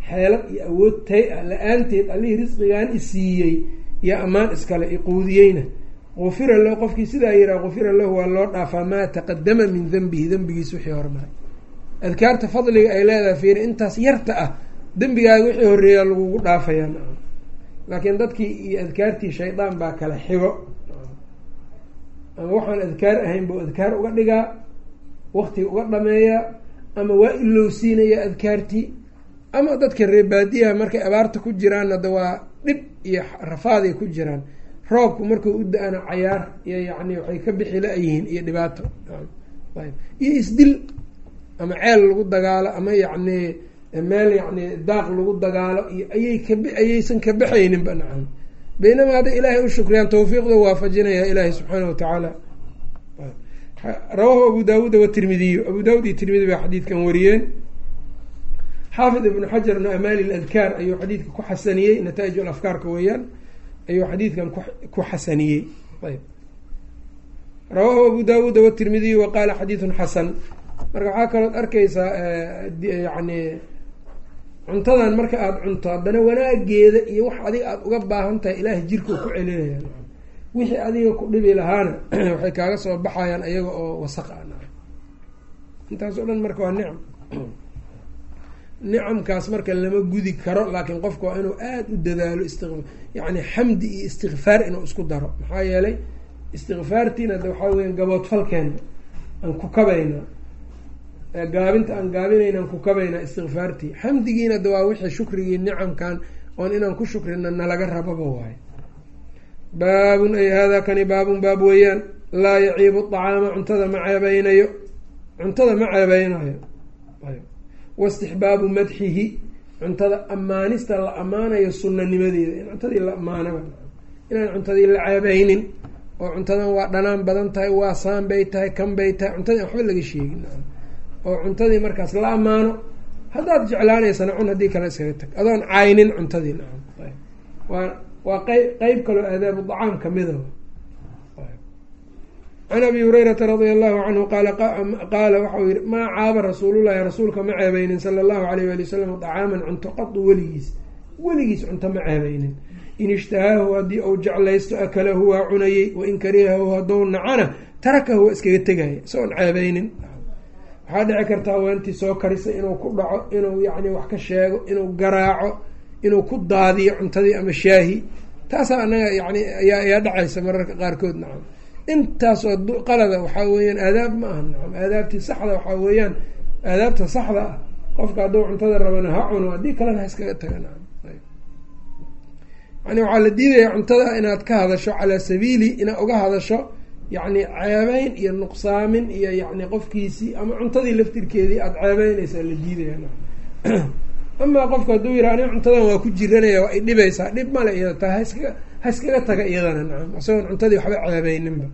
xeelad iyo awood tay ah la'aanteed allihii risqigaan isiiyey iyo ammaan iskale iquudiyeyna ufira lahu qofkii sidaa yihaha ufira lahu waa loo dhaafaa maa taqadama min dembihi dembigiis wixii hormaray. Adkaarta fadliga ay leedahay fiiri intaas yarta ah dembigaaga wixii horeeyaa lagugu dhaafayaa laakiin dadkii iyo adkaartii shaydaan baa kala xigo. Ama waxaan adkaar ahayn buu adkaar uga dhigaa waktiga uga dhameeyaa ama waa ilowsiinayaa adkaartii ama dadka reebaadiyaha markay abaarta ku jiraanna da waa dhib iyo rafaaday ku jiraan. Roobku markuu u da'ana cayaar iyo yacni waxay ka bixi la-yihiin iyo dhibaato. Iyo isdil ama ceel lagu dagaalo ama yacni meel yacni daaq lagu dagaalo iyo ayay kab ayaysan ka baxayninba nacam. Baynamaa hadday ilaahay u shukriyaan tawfiiqda waafajinaya ilaahay subxaana wa tacaala. Rawaahu abu daawuuda watirmidiyu abu daawud iyo tirmidi baa xadiidkan wariyeen xaafid ibnu xajarna amaali ladkaar ayuu xadiidka ku xasaniyey nataa'ij alafkaarka weeyaan ayuu xadiidkan ku xasaniyey. Ayb rawaahu abu daawuuda watirmidiyu wa qaala xadiidun xasan. Marka waxaa kalood arkaysaa yani cuntadan marka aada cunto haddana wanaageeda iyo wax adiga aada uga baahan tahay ilaahay jirka ku celinaya wixii adiga ku dhibi lahaana waxay kaaga soo baxayaan ayaga oo wasaq a intaas o dhan marka waa nicam nicamkaas marka lama gudi karo laakiin qofka waa inuu aada u dadaalo isti yani xamdi iyo istikfaar inuu isku daro. Maxaa yeelay istikfaartiina de waxaa weya gaboodfalkeena aan ku kabaynaa gaabinta aan gaabinayna ku kabaynaa istikfaartii xamdigiina de waa wixii shukrigii nicamkan oon inaan ku shukrina nalaga rababa waayo baabun ay haadaa kani baabun baab weeyaan. Laa yaciibu acaama cuntada ma ceebeynayo cuntada ma ceebeynayo waistixbaabu madxihi cuntada ammaanista la ammaanayo sunanimadeeda in cuntadii la ammaanaba inaan cuntadii la ceebeynin oo cuntadan waa dhanaan badan tahay waa saan bay tahay kan bay tahay cuntadii waxba laga sheegin. Oo cuntadii markaas la ammaano haddaad jeclaanaysana cun haddii kale iskaga tag. Adoon caynin cuntadii waa qeyb qeyb kaloo aadaabu dacaam kamida can abi hurayrata radia allahu canhu qaala waxau yihi maa caaba rasuulullahi rasuulka ma ceebeynin sala allahu alayh wali wasalam dacaaman cunto qadu weligiis weligiis cunto ma ceebeynin in ishtahaahu haddii uu jeclaysto akalahu waa cunayey wain karihahu haddou nacana tarakahu waa iskaga tegaya isagoon ceebeynin waxaa dhici karta haweentii soo karisay inuu ku dhaco inuu yacni wax ka sheego inuu garaaco inuu ku daadiyo cuntadii ama shaahi taasaa anaga yani ayaa dhacaysa mararka qaarkood nacam intaasoo qalada waxaa weeyaan aadaab ma aha nacam aadaabtii saxda waxaa weeyaan aadaabta saxda ah. Qofka hadduu cuntada rabana ha cuno haddii kalena ha iskaga taga nacam yani waxaa la diidayaa cuntada inaad ka hadasho calaa sabiili inaad uga hadasho yacni ceebeyn iyo nuqsaamin iyo yacni qofkiisii ama cuntadii laftirkeedii aada ceebeynaysaa la diidaya amaa qofku hadduu yidhaha ani cuntadan waa ku jiranaya waa i dhibaysaa dhib male iyada taa haiskaga ha iskaga taga iyadana nacam. Isagoon cuntadii waxba ceebeyninba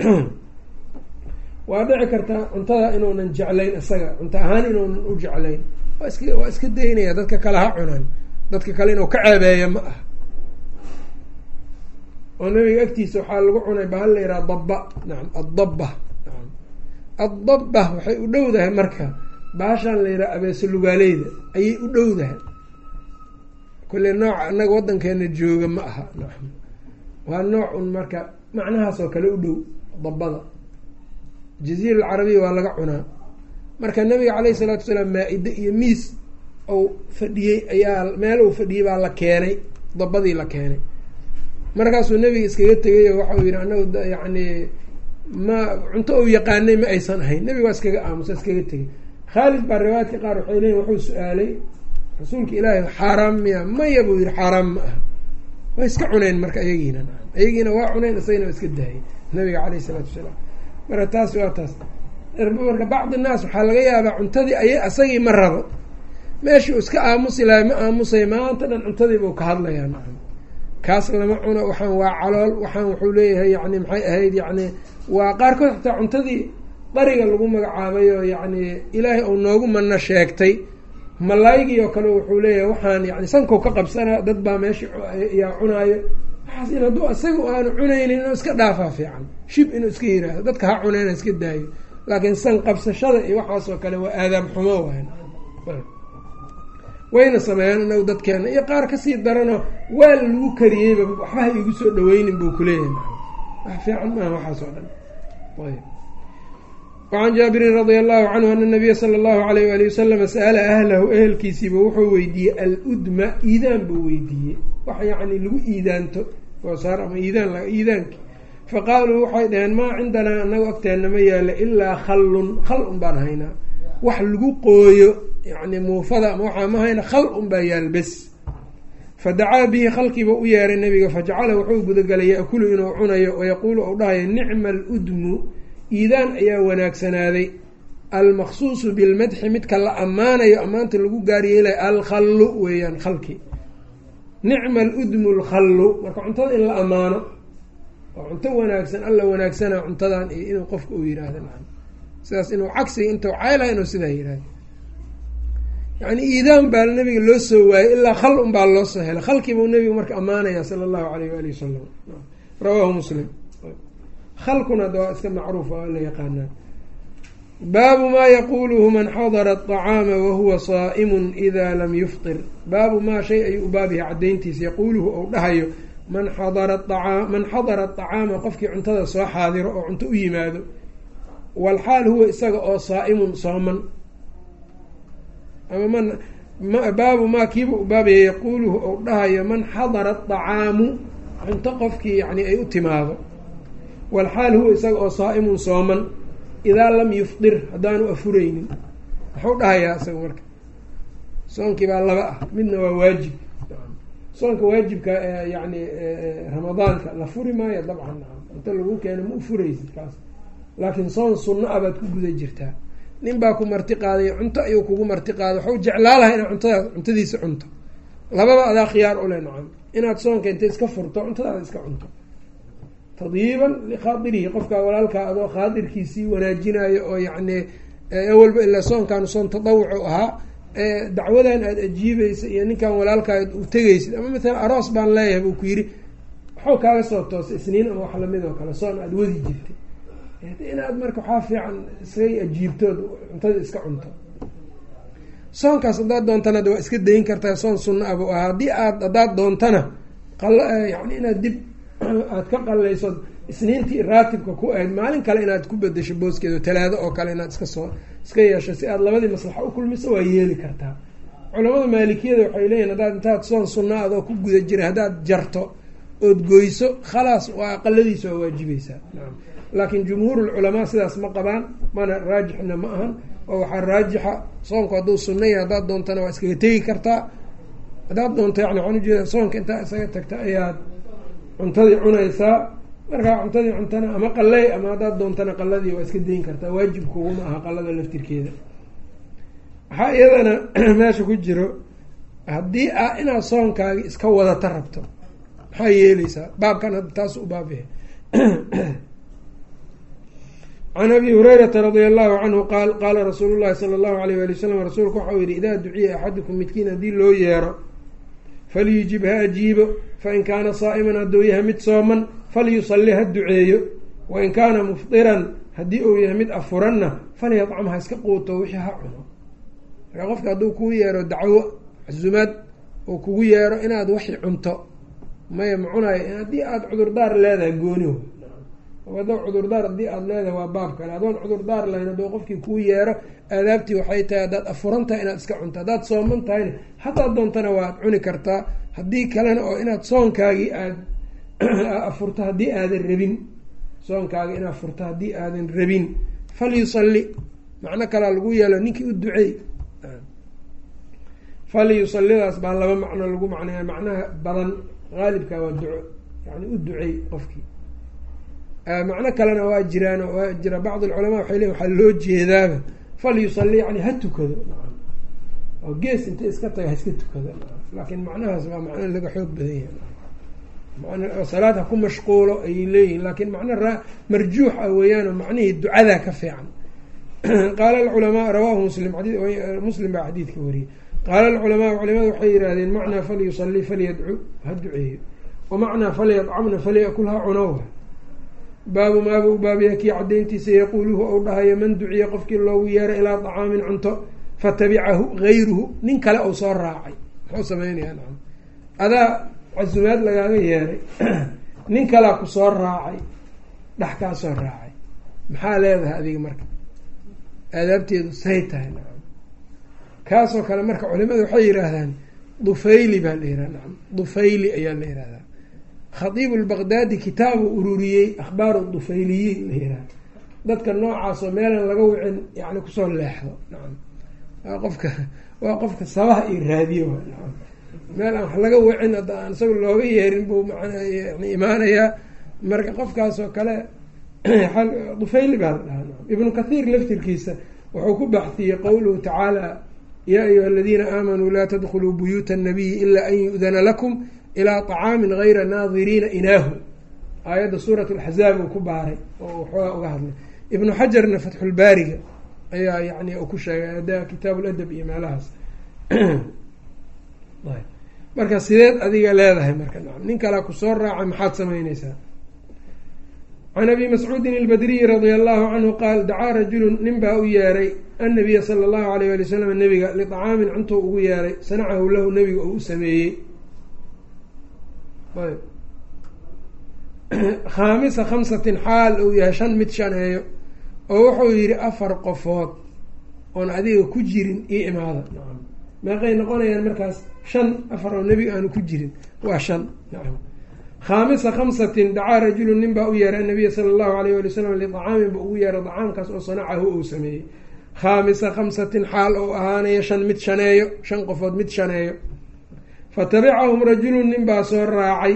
waa dhici kartaa cuntada inuunan jeclayn isaga cunto ahaan inuunan u jeclayn. Waa iska waa iska daynaya dadka kale ha cunaan dadka kale inuu ka ceebeeya ma aha. Oo nabiga agtiisa waxaa lagu cunay bahal la yidhaha dabba nacam addabba nacam. Addabba waxay u dhowdahay marka baashaan la yidhaha abeeso lugaaleyda ayay u dhowdahay kulle nooc annaga waddankeena jooga ma aha. Waa nooc un marka macnahaas oo kale u dhow dabbada. Jaziira alcarabiya waa laga cunaa. Marka nabiga caleyhi salaatu wasalaam maa-ide iyo miis ou fadhiyey ayaa meel uu fadhiyey baa la keenay dabbadii la keenay. Markaasuu nabiga iskaga tegay oo waxau yihi anagu yacni ma cunto uu yaqaanay ma aysan ahayn. Nabiga waa iskaga aamusa iskaga tegay. Khaalid baa riwaayadka qaar waxay leeyiin wuxuu su'aalay rasuulka ilaahi xaaraam miya maya buu yihi xaaraam ma aha. Way iska cuneen marka ayagiina ayagiina waa cuneen isagana waa iska daayay nabiga caleyh isalaatu wasalaam. Marka taas waa taas. Marka bacdi naas waxaa laga yaabaa cuntadii ay isagii ma rabo. Meeshii u iska aamusi lahay ma aamusay maanta dhan cuntadiiba u ka hadlayaa nacam kaas lama cuno waxaan waa calool waxaan wuxuu leeyahay yani maxay ahayd yani waa qaarkood xataa cuntadii dariga lagu magacaabay oo yacni ilaahay uu noogu mana sheegtay malaygii oo kale wuxuu leeyahay waxaan yani sankow ka qabsanaa dad baa meesha yaa cunaayo. Waxaas in hadduu isaga aanu cunaynin inuu iska dhaafaa fiican shib inuu iska yiraahdo dadka ha cunayna iska daayo. Laakiin san qabsashada iyo waxaasoo kale waa aadaab xumo wayn wayna sameeyaan inagu dadkeena iyo qaar ka sii daranoo waa lagu kariyeyba waxba ha igu soo dhaweynin buu kuleeyahay wax fiican maaha waxaasoo dhan. Ayb wacan jaabirin radia allahu canhu ana nabiya sala allahu alayh waali wasalama sa'ala ahlahu ehelkiisiiba wuxuu weydiiyey al-udma iidaan buu weydiiyey wax yacni lagu iidaanto goosaar ama iidaan iidaanki faqaaluu waxay dhaheen maa cindanaa anagu agteenna ma yaalo ilaa khallun khal un baan haynaa wax lagu qooyo yani muufada ama waxaa ma hayna khal un baa yaal bes fadacaa bihi khalkiiba u yeeray nabiga fajacala wuxuu gudagalay yaakulu inuu cunayo wayaquulu ou dhahayo nicma aludmu iidaan ayaa wanaagsanaaday almaqsuusu bilmadxi midka la ammaanayo ammaanta lagu gaaryeelay alkhallu weeyaan khalki. Nicma aludmu lkhallu marka cuntada in la ammaano oo cunto wanaagsan alla wanaagsana cuntadan iyo inuu qofka uu yihahda sidaas inuu cagsiga intuu caylaha inuu sidaa yihahdo yani iidaan baa nabiga loo soo waayey ilaa khal un baa loo soo helay. Khalkiibuu nabigu marka ammaanaya sala allahu alayh waali wasalam rawaahu muslim khalkuna da waa iska macruuf waa la yaqaanaa baabu maa yaquuluhu man xadara aطacaama wahuwa saa'imun ida lam yufطir baabu maa shay ayuu u baabyahay caddayntiisa yaquuluhu ou dhahayo man xadara aa man xadara aطacaama qofkii cuntada soo xaadiro oo cunto u yimaado walxaal huwa isaga oo saa'imun sooman ama man baabu maa kiiba u baabaya yaquuluhu ou dhahayo man xadara aطacaamu cunto qofkii yani ay u timaado walxaal huwa isaga oo saa'imun sooman idaa lam yufdir haddaanu afureynin muxuu dhahayaa isaga marka soonkii baa laba ah midna waa waajib. Soonka waajibka yani ramadaanka la furi maayo dabcan inta lagu keeno ma u furaysid kaas. Laakiin soon sunno ah baad ku guda jirtaa. Nin baa ku marti qaaday cunto ayuu kugu marti qaaday waxau jeclaa laha inaad cuntada cuntadiisa cunto. Lababa adaa khiyaar ule nacam. Inaad soonka intay iska furto cuntadaada iska cunto tadyiiban likhaadirihi qofkaa walaalkaa adoo khaadirkiisii wanaajinayo oo yacni awalba ilaa soonkan soon tadawucu ahaa dacwadan aada ajiibaysa iyo ninkan walaalkaa u tegaysid ama mathalan aroos baan leeyahay buu ku yidhi waxuu kaaga soo toosay isniin ama wax la mid oo kale soon aada wadi jirtay. Inaad marka waxaa fiican iskay ajiibtood cuntada iska cunto. Soonkaas haddaad doontana waa iska dayin kartaa soon sunna abu ahaa. Haddii aad haddaad doontana yani inaad dib aad ka qalayso isniintii raatibka ku ahayd maalin kale inaad ku bedesho booskeedo talaado oo kale inaad iska soo iska yeesho si aad labadii maslaxa u kulmiso waa yeeli kartaa culamada maalikiyada waxay leeyihiin haddaad intaad soon sunna adoo ku guda jira haddaad jarto ood goyso khalaas waa aqaladiisa waa waajibaysaa. Laakiin jumhuurulculamaa sidaas ma qabaan mana raajixna ma ahan oo waxaa raajixa soonku hadduu sunna yahay haddaad doontana waa iskaga tegi kartaa. Haddaad doonto yani waxaan ujeeda soonka intaa isaga tagta ayaad cuntadii cunaysaa markaa cuntadii cuntana ama qaley ama haddaad doontana qaladii waa iska dayin kartaa waajib kuguma aha qalada laftirkeeda. Waxaa iyadana meesha ku jiro haddii a inaad soonkaagi iska wadata rabto maxaa yeeleysaa baabkan hadda taas u baabyahay can abi hurayrata radia allahu canhu qaal qaala rasuulu llahi sala allahu alayh wali wasalam rasuulku waxau yihi idaa duciya axadukum midkiin haddii loo yeero falyujib ha ajiibo fain kaana saa'iman hadduu yahay mid sooman falyusalli ha duceeyo wain kaana mufdiran haddii uu yahay mid afuranna falyadcam ha iska quuto wixii ha cuno markaa qofka hadduu kuu yeero dacwo casumaad oo kugu yeero inaad waxi cunto maya ma cunayo haddii aada cudurdaar leedahay gooniho ada cudurdaar haddii aada leedahay waa baab kale adoon cudurdaar lahayn hadduu qofkii kuu yeero aadaabtii waxay tahay haddaad afuran tahay inaad iska cunto haddaad sooman tahayna haddaad doontana waad cuni kartaa. Haddii kalena oo inaad soonkaagii aad afurto haddii aadan rabin. Soonkaagii inaad furto haddii aadan rabin. Falyusalli. Macno kalaa lagu yeelo ninkii u duceey falyusalidaas baa laba macno lagu macnaya macnaha badan qaalibka waa duco. Yani u duceey qofkii macno kalena waa jiraan waa jira bacd alculamaa waxay leeyin waxaa loo jeedaaba falyusalli yani ha tukado. Oo gees inta iska taga ha iska tukada laakiin macnahaas waa macno laga xoog badan yahay. Salaad ha ku mashquulo ayay leeyihiin laakiin macno ra marjuux ah weeyaan macnihii ducadaa ka fiican. Qaala alculamaa rawaahu muslim muslim baa xadiidka wariyey. Qaala alculamaau culimada waxay yidhaahdeen macnaa falyusalli falyadcu ha duceeyo. Wa macnaa falyadcamna falyakul ha cunow baabu maaba u baabiya kii cadayntiisa yaquuluhu ou dhahayo man duciya qofkii loogu yeeray ilaa طacaamin cunto fatabicahu gayruhu nin kale ou soo raacay. Muxuu sameynaya adaa casumaad lagaaga yeeray nin kalea ku soo raacay dhex kaa soo raacay. Maxaa leedahay adiga marka? Aadaabteedu say tahay nacam kaasoo kale marka culimada waxay yidhaahdaan dufayli baa la yihah nacam dufayli ayaa la yihahdaa khadiibu lbaqdaadi kitaabu ururiyey akhbaaru dufayliyiin la yihahda dadka noocaasoo meelan laga wicin yani ku soo leexdo. Waa qofka waa qofka sabaha iyo raadiyo meel aan wax laga wicin hadda aan isaga looga yeerin buu yani imaanayaa. Marka qofkaasoo kale dufayli baa la dhahaa ibnu kathiir laftirkiisa wuxuu ku baxiyey qowluhu tacaala yaa ayuha aladiina aamanuu laa tadkuluu buyuuta annabiyi ilaa an yu-dana lakum ilaa طacaamin gayra naadiriina inaahu. Aayadda suurat laxzaab uu ku baaray oo waxoogaa uga hadlay. Ibnu xajarna fatxulbaariga ayaa yani ku sheegay kitaab ladab iyo meelahaas marka sideed adiga leedahay marka nin kalea ku soo raaca maxaad samaynaysaa can abi mascuudin albadriyi radia allahu canhu qaal dacaa rajulun nin baa u yeeray annabiya sala allahu alayh ali wasalam nebiga liطacaamin cuntou ugu yeeray sanacahu lahu nebiga oo u sameeyey khaamisa khamsatin xaal uu yahay shan mid shaneeyo oo wuxuu yidhi afar qofood oon adiga ku jirin io imaada. Nacam meeqay noqonayaan markaas shan afar oo nebiga aanu ku jirin. Waa shan. Nacam khaamisa khamsatin dacaa rajulun nin baa u yeeray annabiya sala allahu alayh wali wasalam liطacaamin ba ugu yeeray dacaamkaas oo sanacahu uu sameeyey. Khaamisa khamsatin xaal ou ahaanayo shan mid shaneeyo shan qofood mid shaneeyo fatabicahum rajulun nin baa soo raacay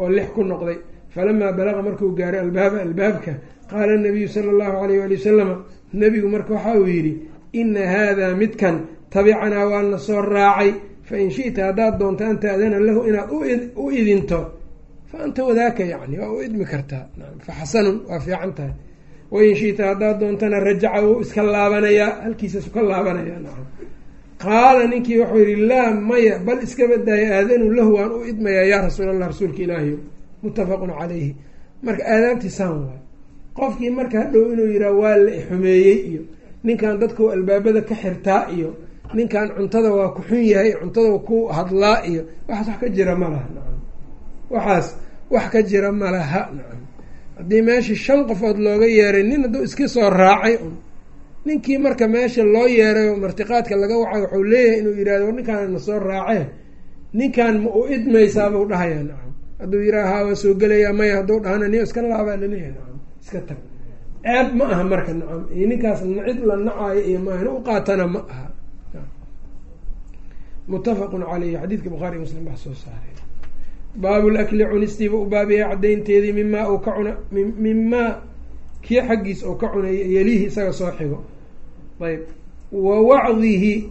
oo lix ku noqday. Falamaa balaqa markuu gaaray albaaba albaabka qaala nabiyu sala allahu alayh wali wasalama nebigu marka waxa uu yidhi ina haadaa midkan tabicanaa waana soo raacay. Fain shi'ta haddaad doonto an taadana lahu inaad u idinto. Fa anta wadaaka yacni waa u idmi kartaa. Fa xasanun waa fiican tahay. Wain shi'ta haddaad doontana rajaca wuu iska laabanayaa halkiisaasu ka laabanaya. Nacam qaala ninkii wuxuu yihi laa maya bal iska badaaya aadanu lahu waan u idmayaa yaa rasuul allah rasuulka ilaahiyo muttafaqun calayhi. Marka aadaabtii saan waay. Qofkii marka hadhow inuu yihaha waa la xumeeyey iyo ninkan dadkau albaabada ka xirtaa iyo ninkan cuntada waa ku xun yahay cuntada ku hadlaa iyo waxaas wax ka jira ma laha nacam. Waxaas wax ka jira ma laha nacam. Haddii meeshii shan qofood looga yeeray nin hadduu iska soo raacay un ninkii marka meesha loo yeeray martiqaadka laga wacay waxuu leeyahay inuu yihahdo war ninkaan na soo raacee ninkan ma u idmaysaabuu dhahayaa? Nacam hadduu yiraha haa waa soo gelayaa maya hadduu dhahana niyo iska laabaa la leeyahay nacam iska tag. Ceeb ma aha marka nacam iyo ninkaas cid la nacaayo iyo in u qaatana ma aha. Muttafaqun caleyhi xadiidka bukhaari muslim baa soo saaray. Baabulakli cunistiiba u baabiya cadaynteedii mimaa uu ka cuna mimaa kii xaggiis oo ka cunay yelihi isaga soo xigo ayb. Wa wacdihi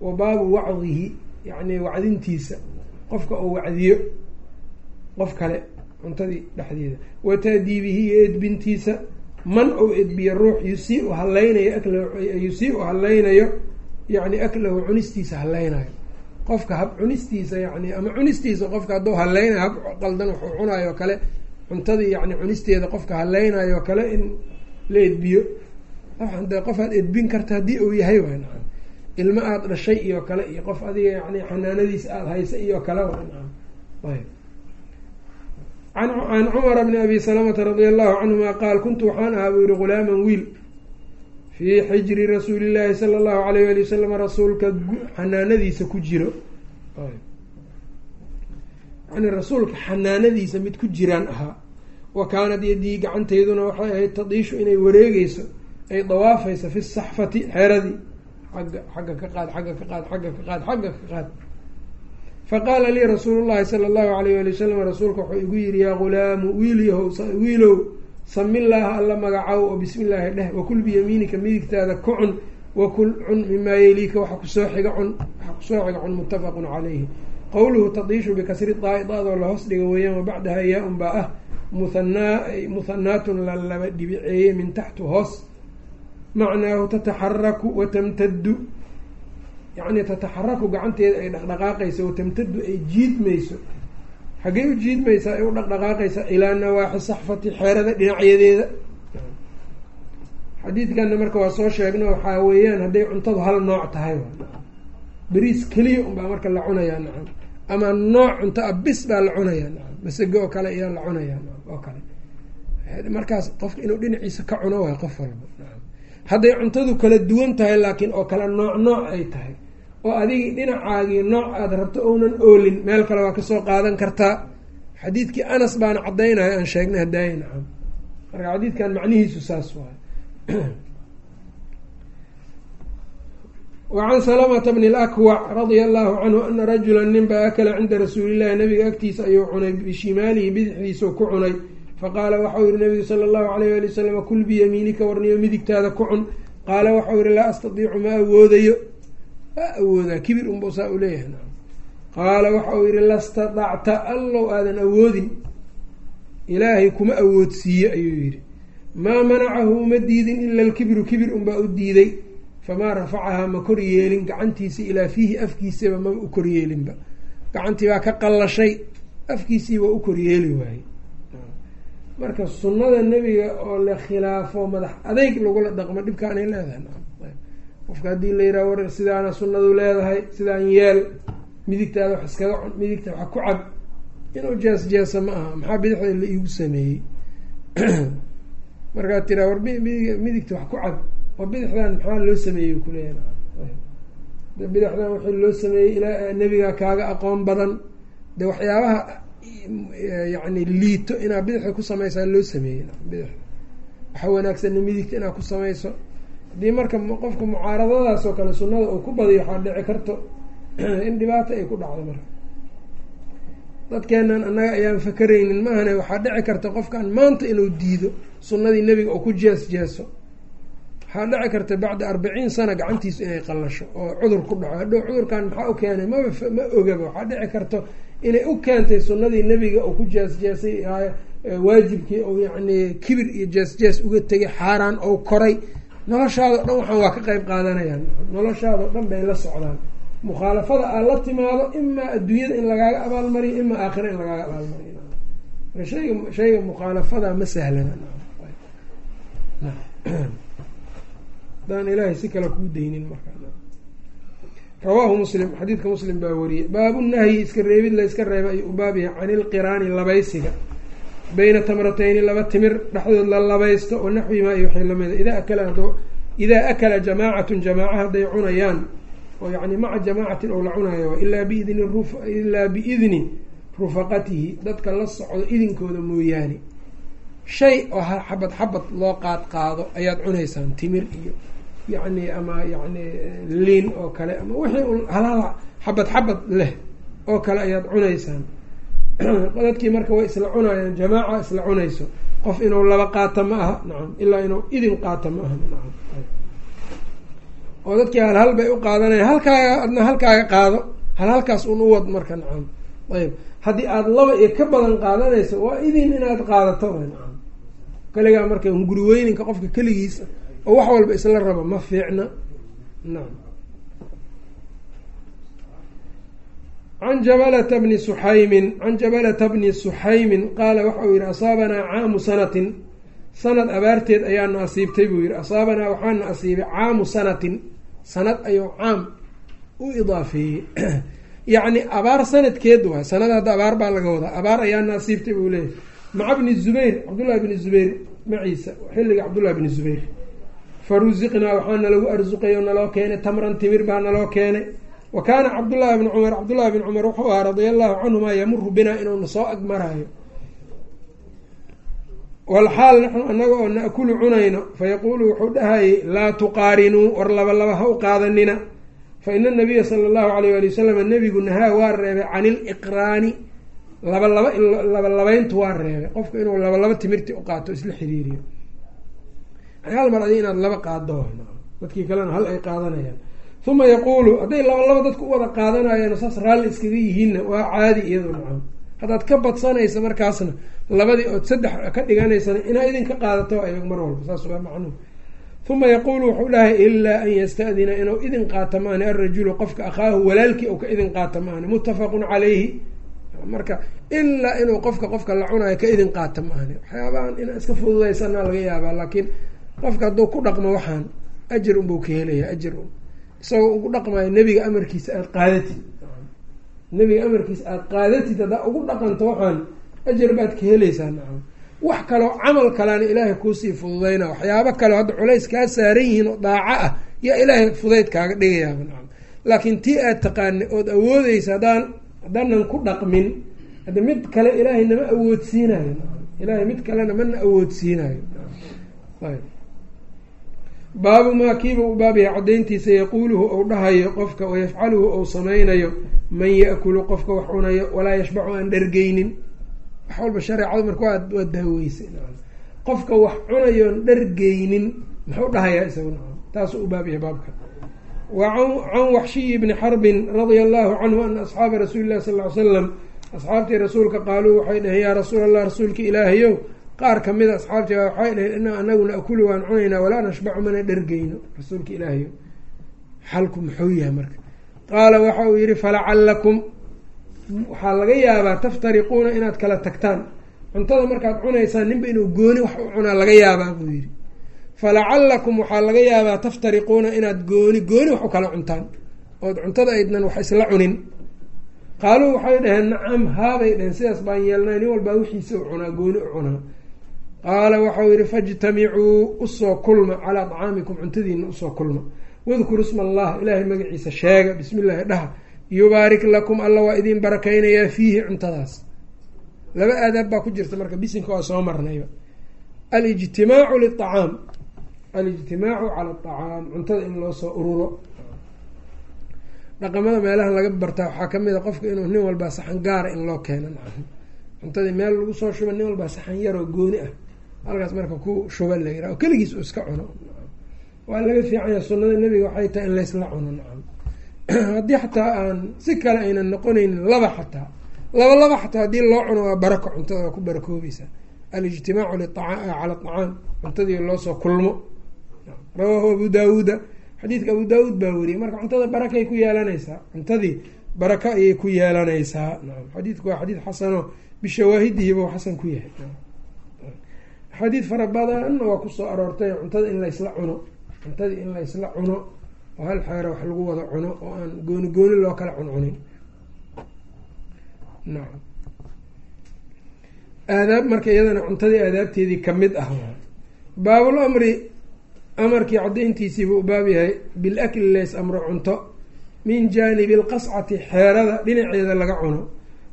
wa baabu wacdihi yacni wacdintiisa qofka oo wacdiyo qof kale cuntadii dhexdeeda. Wa taadiibihi iyo edbintiisa man ou edbiyo ruux yusii-u hallaynayo aklahu yusii-u hallaynayo yacni aklahu cunistiisa hallaynayo. Qofka hab cunistiisa yani ama cunistiisa qofka hadduu hallaynayo hab qaldan wuxuu cunayo kale cuntadii yani cunisteeda qofka hallaynayo kale in la edbiyo dabcan dee qof aad edbin karta haddii uu yahay nacam ilmo aada dhashay iyo kale iyo qof adiga yani xanaanadiisa aada haysa iyo kale nacam ayb can cumara bni abi salamata radia allahu canhuma qaal kuntu waxaan ahaa buu yihi ghulaaman wiil fii xijri rasuuli llaahi sala allahu alayh ali wasalam rasuulka xanaanadiisa ku jiro. Yani rasuulka xanaanadiisa mid ku jiraan ahaa wa kaanad yadii gacanteyduna waxay ahayd tadiishu inay wareegeyso ay dawaafayso fi saxfati xeeradii agga xagga ka qaad xagga ka qaad xagga ka qaad xagga ka qaad. Faqaala lii rasuulu llahi sala allahu alayh ali wasalam rasuulka wuxuu igu yihi yaa ghulaamu wiilyahow wiilow sami llaaha alla magacow oo bismi illaahi dheh wakul biyamiinika midigtaada ku cun wakul cun mimaa yeliika waxa ku soo xiga cun waxa ku soo xiga cun muttafaqun calayhi qowluhu tadiishu bikasri daai daadoo la hoos dhiga weeyaan wabacdaha yaa-un baa ah muhanaa muhanaatun la laba dhibiceeye min taxtu hoos macnaahu tataxaraku watamtaddu yacni tataxaraku gacanteeda ay dhaqdhaqaaqayso watamtaddu ay jiidmayso. Xaggey u jiidmaysaa ay u dhaqdhaqaaqaysaa ilaa nawaaxi saxfati xeerada dhinacyadeeda xadiidkanna marka waa soo sheegna waxaa weeyaan hadday cuntadu hal nooc tahay beriis keliya unbaa marka la cunayaa nacam. Ama nooc cunto a bis baa la cunayaa nacam. Masage oo kale ayaa la cunayaa nacam oo kale. Markaas qofka inuu dhinaciisa ka cuno waayo qof walba nacam hadday cuntadu kala duwan tahay laakiin oo kale nooc nooc ay tahay oo adigi dhinacaagii nooc aada rabto ounan oolin meel kale waa ka soo qaadan kartaa xadiidkii anas baana caddaynayo aan sheegnay hadaaya nacam. Marka xadiidkan macnihiisu saas waayo. Wacan salamata bni lakwac radia allahu canhu ana rajula ninba akala cinda rasuulillahi nabiga agtiisa ayuu cunay bishimaalihi bidixdiisau ku cunay faqaala waxau yihi nabigu sala allahu alayh ali wasalam kul biyamiinika warniyo midigtaada ku cun qaala waxau yihi laa astadiicu ma awoodayo waa awoodaa kibir unbau saa u leeyahay qaala waxa uu yihi lastadacta allow aadan awoodin ilaahay kuma awoodsiiye ayuu yihi maa manacahu uma diidin ila alkibru kibir unbaa u diiday famaa rafacahaa ma kor yeelin gacantiisa ilaa fiihi afkiisaba maba u kor yeelinba gacantii baa ka qallashay afkiisii waa u koryeeli waayey marka sunnada nebiga oo la khilaafo madax adeyg lagula dhaqmo dhibkaanay leedahay. Qofka haddii la yidhaha war sidaana sunnadu leedahay sidaan yeel midigtaada wax iskaga cun midigta wax ku cab inuu jees jeesa ma aha. Maxaa bidixda la iigu sameeyey? Markaad tiraa war midigta wax ku cab oo bidixdan maxaa loo sameeyey? Kuleeyahay bidixdan wixii loo sameeyey ilaa nebiga kaaga aqoon badan. De waxyaabaha yani liito inaad bidixda ku samaysaa loo sameeyey bidixda waxaa wanaagsanna midigta inaad ku samayso. Haddii marka qofka mucaaradadaas oo kale sunnada uu ku badiyo waxaa dhici karto in dhibaato ay ku dhacdo marka. Dadkeenan annaga ayaan fakaraynin maahane waxaa dhici karta qofkan maanta inuu diido sunnadii nebiga oo ku jees jeeso. Waxaa dhici karta bacda arbaciin sana gacantiisu inay qallasho oo cudur ku dhaco. Hadhow cudurkan maxaa u keenay? Maba ma ogaba waxaa dhici karto inay u keentay sunnadii nebiga oo ku jees jeesay waajibkii oo yacni kibir iyo jees jees uga tegay xaaraan oo koray. Noloshaado dhan waxaan waa ka qeyb qaadanayaan. Noloshaado dhan bay la socdaan. Mukhaalafada aad la timaado imaa adduunyada in lagaaga abaalmariyo imaa aakhira in lagaaga abaalmariyo. Shayga shayga mukhaalafada ma sahlana. Hadaan ilaahay si kale kuu daynin marka rawaahu muslim xadiidka muslim baa wariyey. Baabu nahyi iska reebid la iska reebay ayuu u baab yahay can ilqiraani labaysiga. Bayna tamratayni laba timir dhexdood la labaysto oo naxwimaa iyo waxay lamida idaa akala idaa akala jamaacatun jamaaca hadday cunayaan oo yani maca jamaacatin oo la cunayo ilaa biidni ilaa biidni rufaqatihi dadka la socdo idinkooda mooyaane. Shay oo xabad xabad loo qaad qaado ayaad cunaysaan timir iyo yacni ama yacni liin oo kale ama wixii halaala xabad xabad leh oo kale ayaad cunaysaan. Dadkii marka way isla cunayaan jamaaca isla cunayso. Qof inuu laba qaato ma aha nacam ilaa inuu idin qaato ma aha nacam. Oo dadkii hal hal bay u qaadanaya halkaaga adna halkaaga qaado hal halkaas un u wad marka nacam. Ayb haddii aada laba iyo ka badan qaadanayso waa idin inaad qaadato nacam. Kaligaa marka hunguri weyninka qofka keligiisa oo wax walba isla rabo ma fiicna. Nacam can jabalata bni suxaymin can jabalata bni suxaymin qaala waxa uu yihi asaabanaa caamu sanatin. Sanad abaarteed ayaana asiibtay buu yihi asaabanaa waxaana asiibay caamu sanatin. Sanad ayuu caam u idaafeeyey yacni abaar sanadkeed waay sanad hadda abaar baa laga wadaa abaar ayaana asiibtay buu leeyahy maca bni zubayr cabdullahi bni zubayr maciisa xilliga cabdullahi bni zubayr fa rusiqnaa waxaa nalagu arsuqay oo naloo keenay tamran timir baa naloo keenay. Wa kaana cabdullaahi bni cumar cabdullahi bni cumar wuxuu ahaa radia allahu canhumaa yamuru binaa inuuna soo agmaraayo. Walxaal naxnu annaga oo na-kulu cunayno fayaquulu wuxuu dhahayay laa tuqaarinuu war laba laba ha u qaadanina fa ina nabiya sala allahu alayh ali wasalam nebigu nahaa waa reebay can iliqraani laba laba laba labeyntu waa reebay. Qofku inuu laba laba timirti qaato isla xiriiriyo hal mar adi laba qaado. Dadkii kalena hal ay qaadanayaan. Uma yaquulu hadday laba laba dadku u wada qaadanayaan saas raalli iskaga yihiinna waa caadi iyadoo nacam. Haddaad ka badsanaysa markaasna labadii ood saddex ka dhiganaysana inaa idinka qaadato ayag mar walba saas waa macnuhu uma yaquulu wuxuu dhahay ilaa an yasta'dina inuu idin qaata maani alrajulu qofka akhaahu walaalkii ou ka idin qaata maani muttafaqun calayhi. Marka ilaa inuu qofka qofka la cunayo ka idin qaata maani waxyaabahan inaa iska fududaysanaa laga yaabaa laakiin qofka hadduu ku dhaqmo waxaan ajar unbuu ka helaya ajar isagoo ugu dhaqmayo nebiga amarkiisa aada qaadatid nebiga amarkiisa aada qaadatid haddaa ugu dhaqanto waxaan ajar baad ka helaysaa nacam wax kaloo camal kalena ilaahay kuusii fududayna waxyaabo kaleo hadda culays kaa saaran yihiin oo daaco ah yaa ilaahay fudayd kaaga dhigayaaba nacam laakiin tii aad taqaana ood awoodeysa haddaan haddaanan ku dhaqmin hadda mid kale ilaahay nama awoodsiinayo ilaahay mid kalena mana awoodsiinayo baabu maa kiiba u baabaya caddayntiisa yaquuluhu ou dhahayo qofka wayafcaluhu ou samaynayo man ya-kulu qofka wax cunayo walaa yashbacu aan dhargeynin wax walba shareecadu marka waa daaweysay. Qofka wax cunayoon dhargeynin muxuu dhahayaa isagu? Nacam taasuu u baabaya baabka. Wa can waxshiyi bni xarbin radia allahu canhu ana asxaaba rasuuli llahi sal ly slam asxaabtii rasuulka qaaluu waxay dhaheen yaa rasuul allah rasuulka ilaahayow qaar kamida asxaabtii baa waxay dhaheen inaa anagu naakulu waan cunaynaa walaa nashbacu mana dhargeyno rasuulka ilaahayow xalku muxuu yahay marka. Qaala waxa uu yihi falacalakum waxaa laga yaabaa taftariquuna inaad kala tagtaan. Cuntada markaad cunaysaan ninba inuu gooni wax u cunaa laga yaabaa buu yihi falacalakum waxaa laga yaabaa taftariquuna inaad gooni gooni wax u kala cuntaan. Ood cuntada aydnan wax isla cunin. Qaaluu waxay dhaheen nacam haabay dhaheen. Sidaas baan yeelnay nin walbaa wixiisa u cunaa gooni u cunaa qaala waxau yihi fajtamicuu u soo kulma calaa dacaamikum cuntadiina u soo kulma. Wadkuru isma allah ilaahay magaciisa sheega bismi illaahi dhaha yubaarik lakum alla waa idin barakeynayaa fiihi cuntadaas. Laba aadaab baa ku jirta marka bisinka waa soo marnayba. Alijtimaacu liacaam alijtimaacu cala acaam cuntada in loo soo ururo dhaqamada meelahan laga bartaa waxaa ka mid a qofka inuu nin walbaa saxan gaara in loo keeno. Cuntadii meel lagu soo shuba nin walbaa saxan yaroo gooni ah halkaas marka ku shuba la yiraha oo keligiis uu iska cuno. Waa laga fiicanya sunada nebiga waxay tahay in laysla cuno nacam. Haddii xataa aan si kale aynan noqonaynin laba xataa. Laba laba xataa haddii loo cuno waa barako cuntada waa ku barakoobaysa alijtimaacu cala acaam cuntadii loosoo kulmo. Rawaahu abu daawuuda. Xadiidka abu daawuud baa weriyey marka cuntada barakay ku yeelanaysaa cuntadii baraka ayay ku yeelanaysaa nacam. Xadiidku waa xadiid xasano. Bishawaahidihiiba u xasan ku yahay xadiid fara badanna waa ku soo aroortay cuntada in laysla cuno. Cuntadii in laysla cuno oo hal xeero wax lagu wada cuno oo aan gooni gooni loo kala cuncunin nacam aadaab marka iyadana cuntadii aadaabteedii ka mid ah. Baabul amri amarkii caddayntiisiibuu u baab yahay bil akli lays amro cunto min jaanibi alqascati xeerada dhinaceeda laga cuno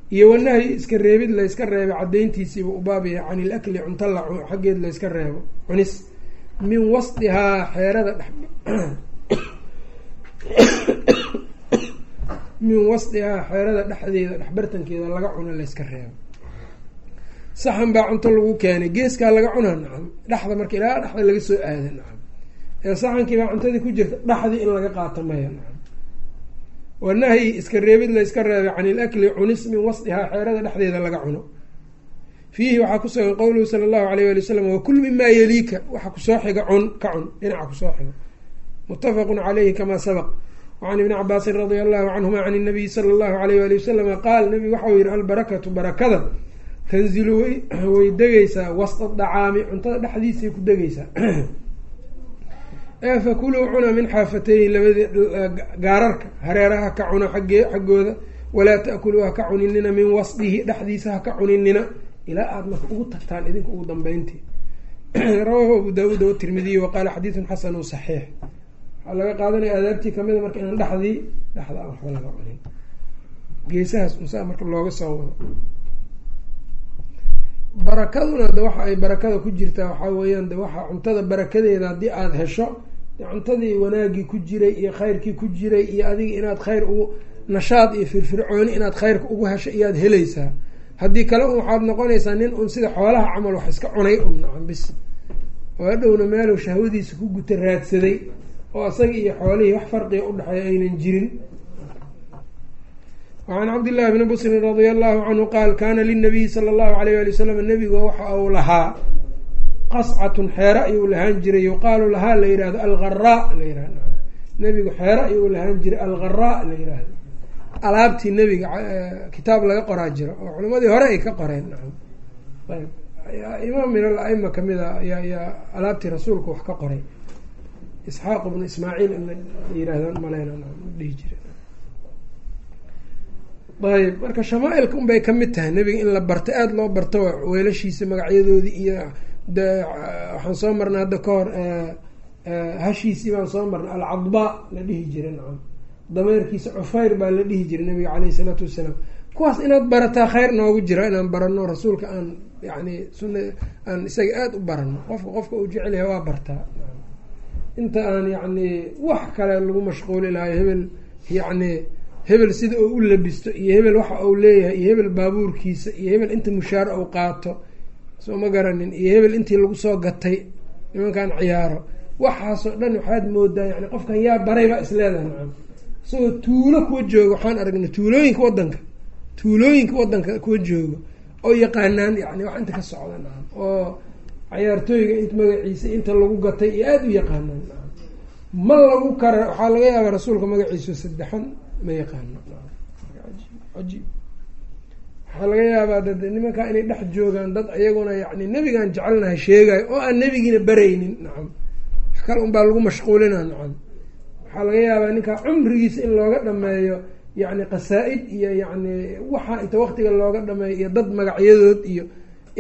iyo wanahyi iska reebid layska reebay caddayntiisiibuu u baab yahay can ilakli cunto la xaggeed layska reebo. Cunis. Min wasdihaa xeerada min wasdihaa xeerada dhexdeeda dhexbartankeeda laga cuno layska reebo. Saxan baa cunto lagu keenay geeskaa laga cunaa nacam. Dhexda marka ilaa dhexda laga soo aada nacam. Ee saxankii baa cuntadii ku jirta dhexdii in laga qaato maya nacam wanahyi iska reebid layska reebay can ilakli cunis min wasdihaa xeerada dhexdeeda laga cuno fiihi waxaa ku sugan qowluhu sala allahu alayh wali wasalam wakul mimaa yaliika waxa ku soo xiga cun ka cun dhinaca ku soo xiga muttafaqun caleyhi kamaa sabaq wacan ibni cabaasin radia allahu canhuma can inabiyi sala allahu alayh wali wasalama qaal nabigu waxau yihi albarakatu barakada tanzilu way degaysaa wasta dacaami cuntada dhexdiisay ku degaysaa ee fakuluu cuna min xaafateyni labadi gaararka hareeraha ka cuna agee xaggooda. Walaa ta'kuluu ha ka cuninina min wasdihi dhexdiisa ha ka cuninina ilaa aada marka ugu tagtaan idinka ugu dambeyntii rawaahu abu daawuud watirmidiy waqaala xadiidun xasanu saxiix. Waxaa laga qaadanaya aadaabtii kamida marka inaan dhexdii dhexda aan waxba laga cunin. Geesahaas unsaa marka looga soo wado. Barakaduna de waxa ay barakada ku jirtaa waxaa weeyaan de waxa cuntada barakadeeda haddii aada hesho cuntadii wanaagii ku jiray iyo khayrkii ku jiray iyo adiga inaad khayr ugu nashaad iyo firfircooni inaad khayrka ugu hesho iyaad helaysaa. Haddii kale un waxaad noqonaysaa nin un sida xoolaha camal wax iska cunay un nacan bis. Oo hadhowna meelu shahwadiisa ku guta raadsaday oo isaga iyo xoolihii wax farqiga udhexeeya aynan jirin. Wacan cabdillahi bni busrin radia allahu canhu qaal kaana linabiyi sala allahu alayh ali wasalam nebigu waxa uu lahaa qascatun xeere ayuu lahaan jiray. Yuqaalu lahaa la yihahdo algaraa la nebigu xeere ayuu lahaan jiray algaraa la yihahdo alaabtii nebiga kitaab laga qoraa jiro oo culimadii hore ay ka qoreen. Imaam min al-aima ka mid a ayaa alaabtii rasuulka wax ka qoray. Isxaaq bnu ismaaciil in la yihahdan maleyna dhihi jira ayb. Marka shamaailka unbay ka mid tahay nebiga in la barto aada loo barto weelashiisa magacyadoodii iyo waxaan soo marnay hadda ka hor hashiisii baan soo marnay alcadbaa la dhihi jiray nacam. Dameerkiisa cufayr baa la dhihi jiray nabiga caleyhi isalaatu wassalaam kuwaas inaad barataa kheyr noogu jiro inaan barano rasuulka aan yani suna aan isaga aada u barano qofka qofka uu jecel yahay waa bartaa inta aan yacni wax kale lagu mashquuli lahay hebel yacni hebel sida uu u labisto iyo hebel waxa uu leeyahay iyo hebel baabuurkiisa iyo hebel inta mushaar uu qaato soo ma garanin. Iyo hebel intii lagu soo gatay nimankan ciyaaro. Waxaasoo dhan waxaad moodaa yani qofkan yaa baray baa isleedahay nacam isagoo tuulo kuwa jooga waxaan aragnay tuulooyinka wadanka tuulooyinka wadanka kuwa jooga. Oo yaqaanaan yani wax inta ka socda nacam oo cayaartooyga int magaciisa inta lagu gatay iyo aada u yaqaanaan nacam ma lagu kara waxaa laga yaabaa rasuulka magaciisu saddexan ma yaqaano waxaa laga yaabaa dad nimankaa inay dhex joogaan dad ayaguna yani nebigaan jecelnahay sheegayo oo aan nebigiina baraynin. Nacam wax kale unbaa lagu mashquulina nacam waxaa laga yaabaa ninkaa cumrigiisa in looga dhameeyo yani qasaa-id iyo yani waxa inta waktiga looga dhameeyo iyo dad magacyadood iyo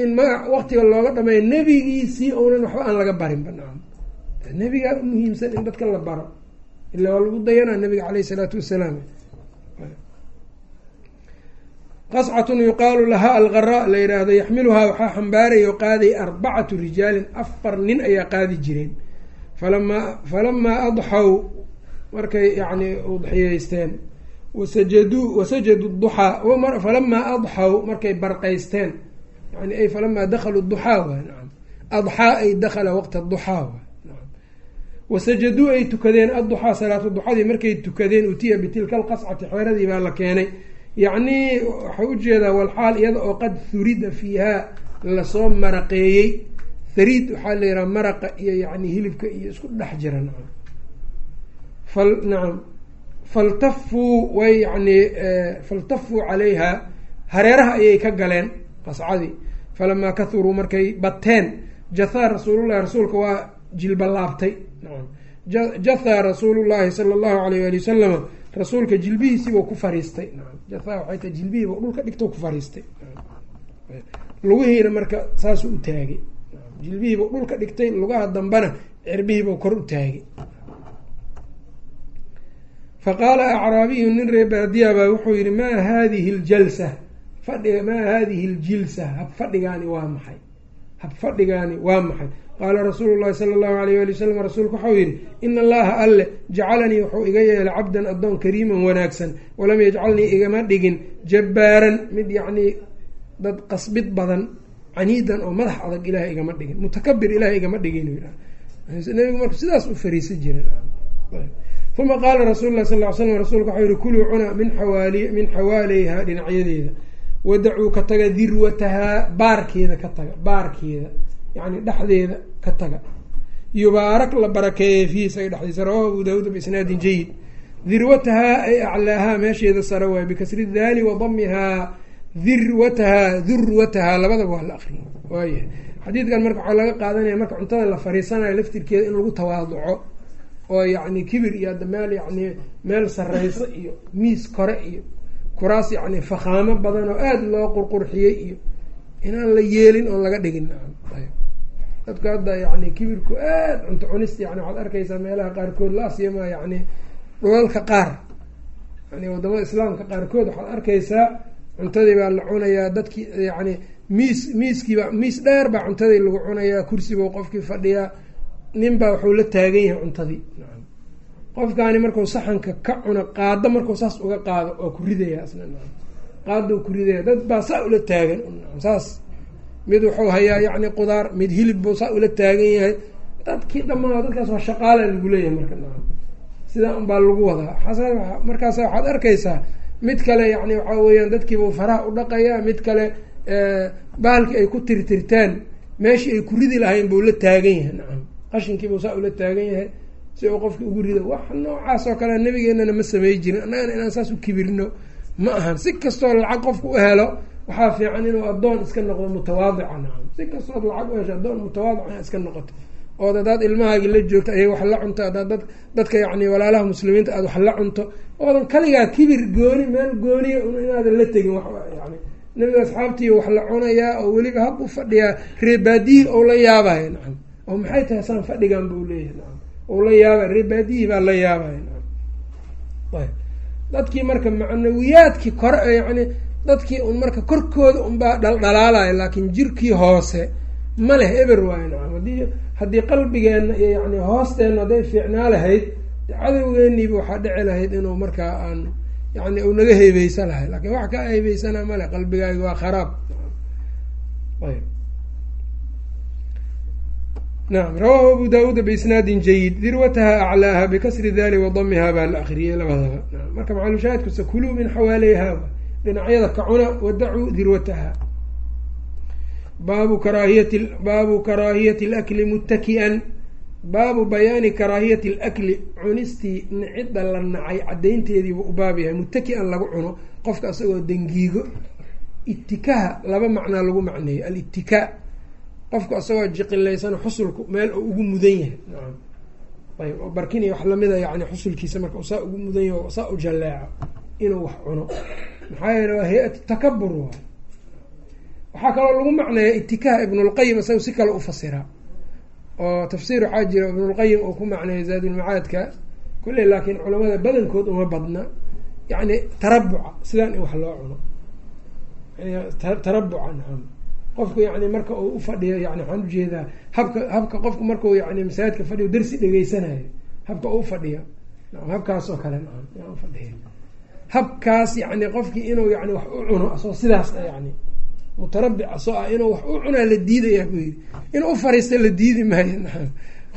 in maga waktiga looga dhameeyo nebigiisii ounan waxba aan laga barinba nacam nebigaa umuhiimsan in dadka la baro. Ila waa lagu dayanaa nabiga caleyh isalaatu wasalaam qascatun yuqaalu lahaa algaraa la yidhaahdo yaxmiluhaa waxaa xambaaraya o qaaday arbacatu rijaalin afar nin ayaa qaadi jireen. Falamaa falamaa markay yani udxiyeysteen wasajaduu wasajadu duxaa falamaa adxaw markay barqaysteen. Yani ay falamaa dakhaluu duxaa waay naam. Adxaa ay dakhala waqta duxaa waay wasajaduu ay tukadeen adduxaa salaatu duxadii markay tukadeen utiya bitilka alqascati xeeradii baa la keenay yacnii waxay u jeedaa walxaal iyada oo qad hurida fiihaa la soo maraqeeyey. Hariid waxaa la yidhaha maraqa iyo yani hilibka iyo isku dhex jira nacam fal nacam faltafuu way yani faltafuu calayha hareeraha ayay ka galeen qascadii. Falamaa kahuruu markay bateen jathaa rasuulullahi rasuulka waa jilbalaabtay nacam jathaa rasuulullahi sala allahu alayh ali wasalama rasuulka jilbihiisiibuu ku fariistay. Waxay tahay jilbihiiba dhulka dhigto ku fariistay. Lugihiina marka saasuu u taagay. Jilbihiiba dhulka dhigtay lugaha dambena cirbihiiba kor u taagay. Faqaala acraabiyu nin ree baadiya baa wuxuu yihi maa haadihi ljalsa? Fadhiga maa haadihi ljilsa? Hab fadhigaani waa maxay? Hab fadhigaani waa maxay qaala rasuulu llahi sala allahu alayh ali wasalam rasuulku waxau yihi ina allaha alle jacalanii wuxuu iga yeelay cabdan addoon kariiman wanaagsan walam yajcalnii igama dhigin jabbaaran mid yacnii dad qasbid badan caniidan oo madax adag ilahay igama dhigin mutakabir ilahay igama dhigin nabigu marku sidaas u fariisan jiren uma qaala rasul lah sal l slam rasuulka waxau yihi kuluu cuna min xawaali min xawaaleyha dhinacyadeeda wadacuu ka taga dirwatahaa baarkeeda ka taga baarkeeda yani dhexdeeda ka taga. Yubaarak la barakeeyey fiihi isaga dhexdiisa rawahu abu daawuud biisnaadin jayid dirwatahaa ay aclaahaa meesheeda sare waay bikasri daali wa damihaa dirwatahaa durwatahaa labadaba waa la akriya waaya xadiidkan marka waxaa laga qaadanaya marka cuntada la fariisanayo laftirkeeda in lagu tawaaduco oo yacni kibir iyo hadda meel yacni meel sareyso iyo miis kore iyo kuraas yacni fakhaamo badan oo aada loo qurqurxiyey iyo inaan la yeelin oon laga dhigin dadku hadda yani kibirku aada cunto cunista yani waxaad arkaysaa meelaha qaarkood la asyama yani dhulalka qaar. Yani waddamada islaamka qaarkood waxaad arkaysaa cuntadii baa la cunayaa dadkii yani miis miiskiiba miis dheer baa cuntadii lagu cunayaa kursibuu qofkii fadhiyaa nin baa wuxuu la taagan yahay cuntadii. Qofkaani markuu saxanka ka cuno qaado markuu saas uga qaado waa ku ridaya isna qaadou ku ridaya dad baa saa ula taagan. Saas mid wuxuu hayaa yacni qudaar mid hilib buu saa ula taagan yahay. Dadkii dhammaa dadkaas waa shaqaala lagu leeyahay marka nacam. Sidaa unbaa lagu wadaa. Markaas waxaad arkaysaa mid kale yani waxaa weeyaan dadkiibau faraha u dhaqayaa mid kale bahalkii ay ku tirtirtaan meeshii ay ku ridi lahayn buu la taagan yahay nacam. Qashinkiibuu saa ula taagan yahay si uu qofki ugu rido. Wax noocaas oo kale nabigeenana ma samey jirin. Annagana inaan saas u kibirno ma ahan. Si kastoo lacag qofku u helo waxaa fiican inuu addoon iska noqdo mutawaadica nacam si kastood lacag u hesho addoon mutawaadica iska noqoto. Ood haddaad ilmahaagi la joogto ayay wax la cunto haddaad dad dadka yacni walaalaha muslimiinta aada wax la cunto oodan kaligaa kibir gooni meel gooniya inaadan la tegin wax yani nabiga asxaabtii wax la cunayaa oo weliba hab u fadhiyaa reebaadiyii ou la yaabaya nacam oo maxay tahay saan fadhigan buu leeyahay? Nacam ou la yaabaya reebaadiyii baa la yaabaya nacam ayb. Dadkii marka macnawiyaadkii kore yani dadkii un marka korkooda unbaa dhaldhalaalaya laakiin jirkii hoose ma leh eber waayo. Nacam haddii haddii qalbigeenna iyo yani hoosteenna hadday fiicnaa lahayd cadowgeeniiba waxaa dhici lahayd inuu markaa aan yani u naga heybeysa lahay. Lakin wax kaa heebeysana male qalbigaagi waa kharaab. Ayb. Nacam rawahu abu daawuuda biisnaadin jayid dirwataha aclaaha bikasri dali wadamiha baa la akriyay labadaba. Marka macalushaahidkusa kuluu min xawaaleyha dhinacyada ka cuna wadacuu dirwataha. Baabu karaahiyati baabu karaahiyati alakli muttaki'an. Baabu bayaani karaahiyati alakli cunistii nicida la nacay caddaynteediibuu u baab yahay. Muttaki-an lagu cuno qofka isagoo dangiigo itikaha laba macnaa lagu macneeyo alitika qofku isagoo jiqilaysan xusulku meel oo ugu mudan yahay. Nacam ayb oo barkin iyo wax lamida yani xusulkiisa marka saa ugu mudan yahay saa u jalleeco inuu wax cuno maxaa yeele waa hay'atu takabur waay. Waxaa kaloo lagu macneeya itikaha ibnulqayim isaga si kale u fasiraa oo tafsiir waxaa jira ibnulqayim uu ku macneeya zaadulmacaadka kulley laakiin culamada badankood uma badna. Yacni tarabuca sidaan in wax loo cuno. Tarabuca nacam qofku yani marka uu ufadhiyo yani waxaan u jeedaa habka habka qofku markau yani masaajidka fadhiyo darsi dhegeysanayo habka u fadhiyo. Habkaas oo kale nacam yaa ufadhiya habkaas yani qofkii inuu yani wax u cuno asoo sidaas yani mutarabic asoo ah inuu wax u cunaa la diidaya buu yidhi. Inuu ufariista la diidi maayo.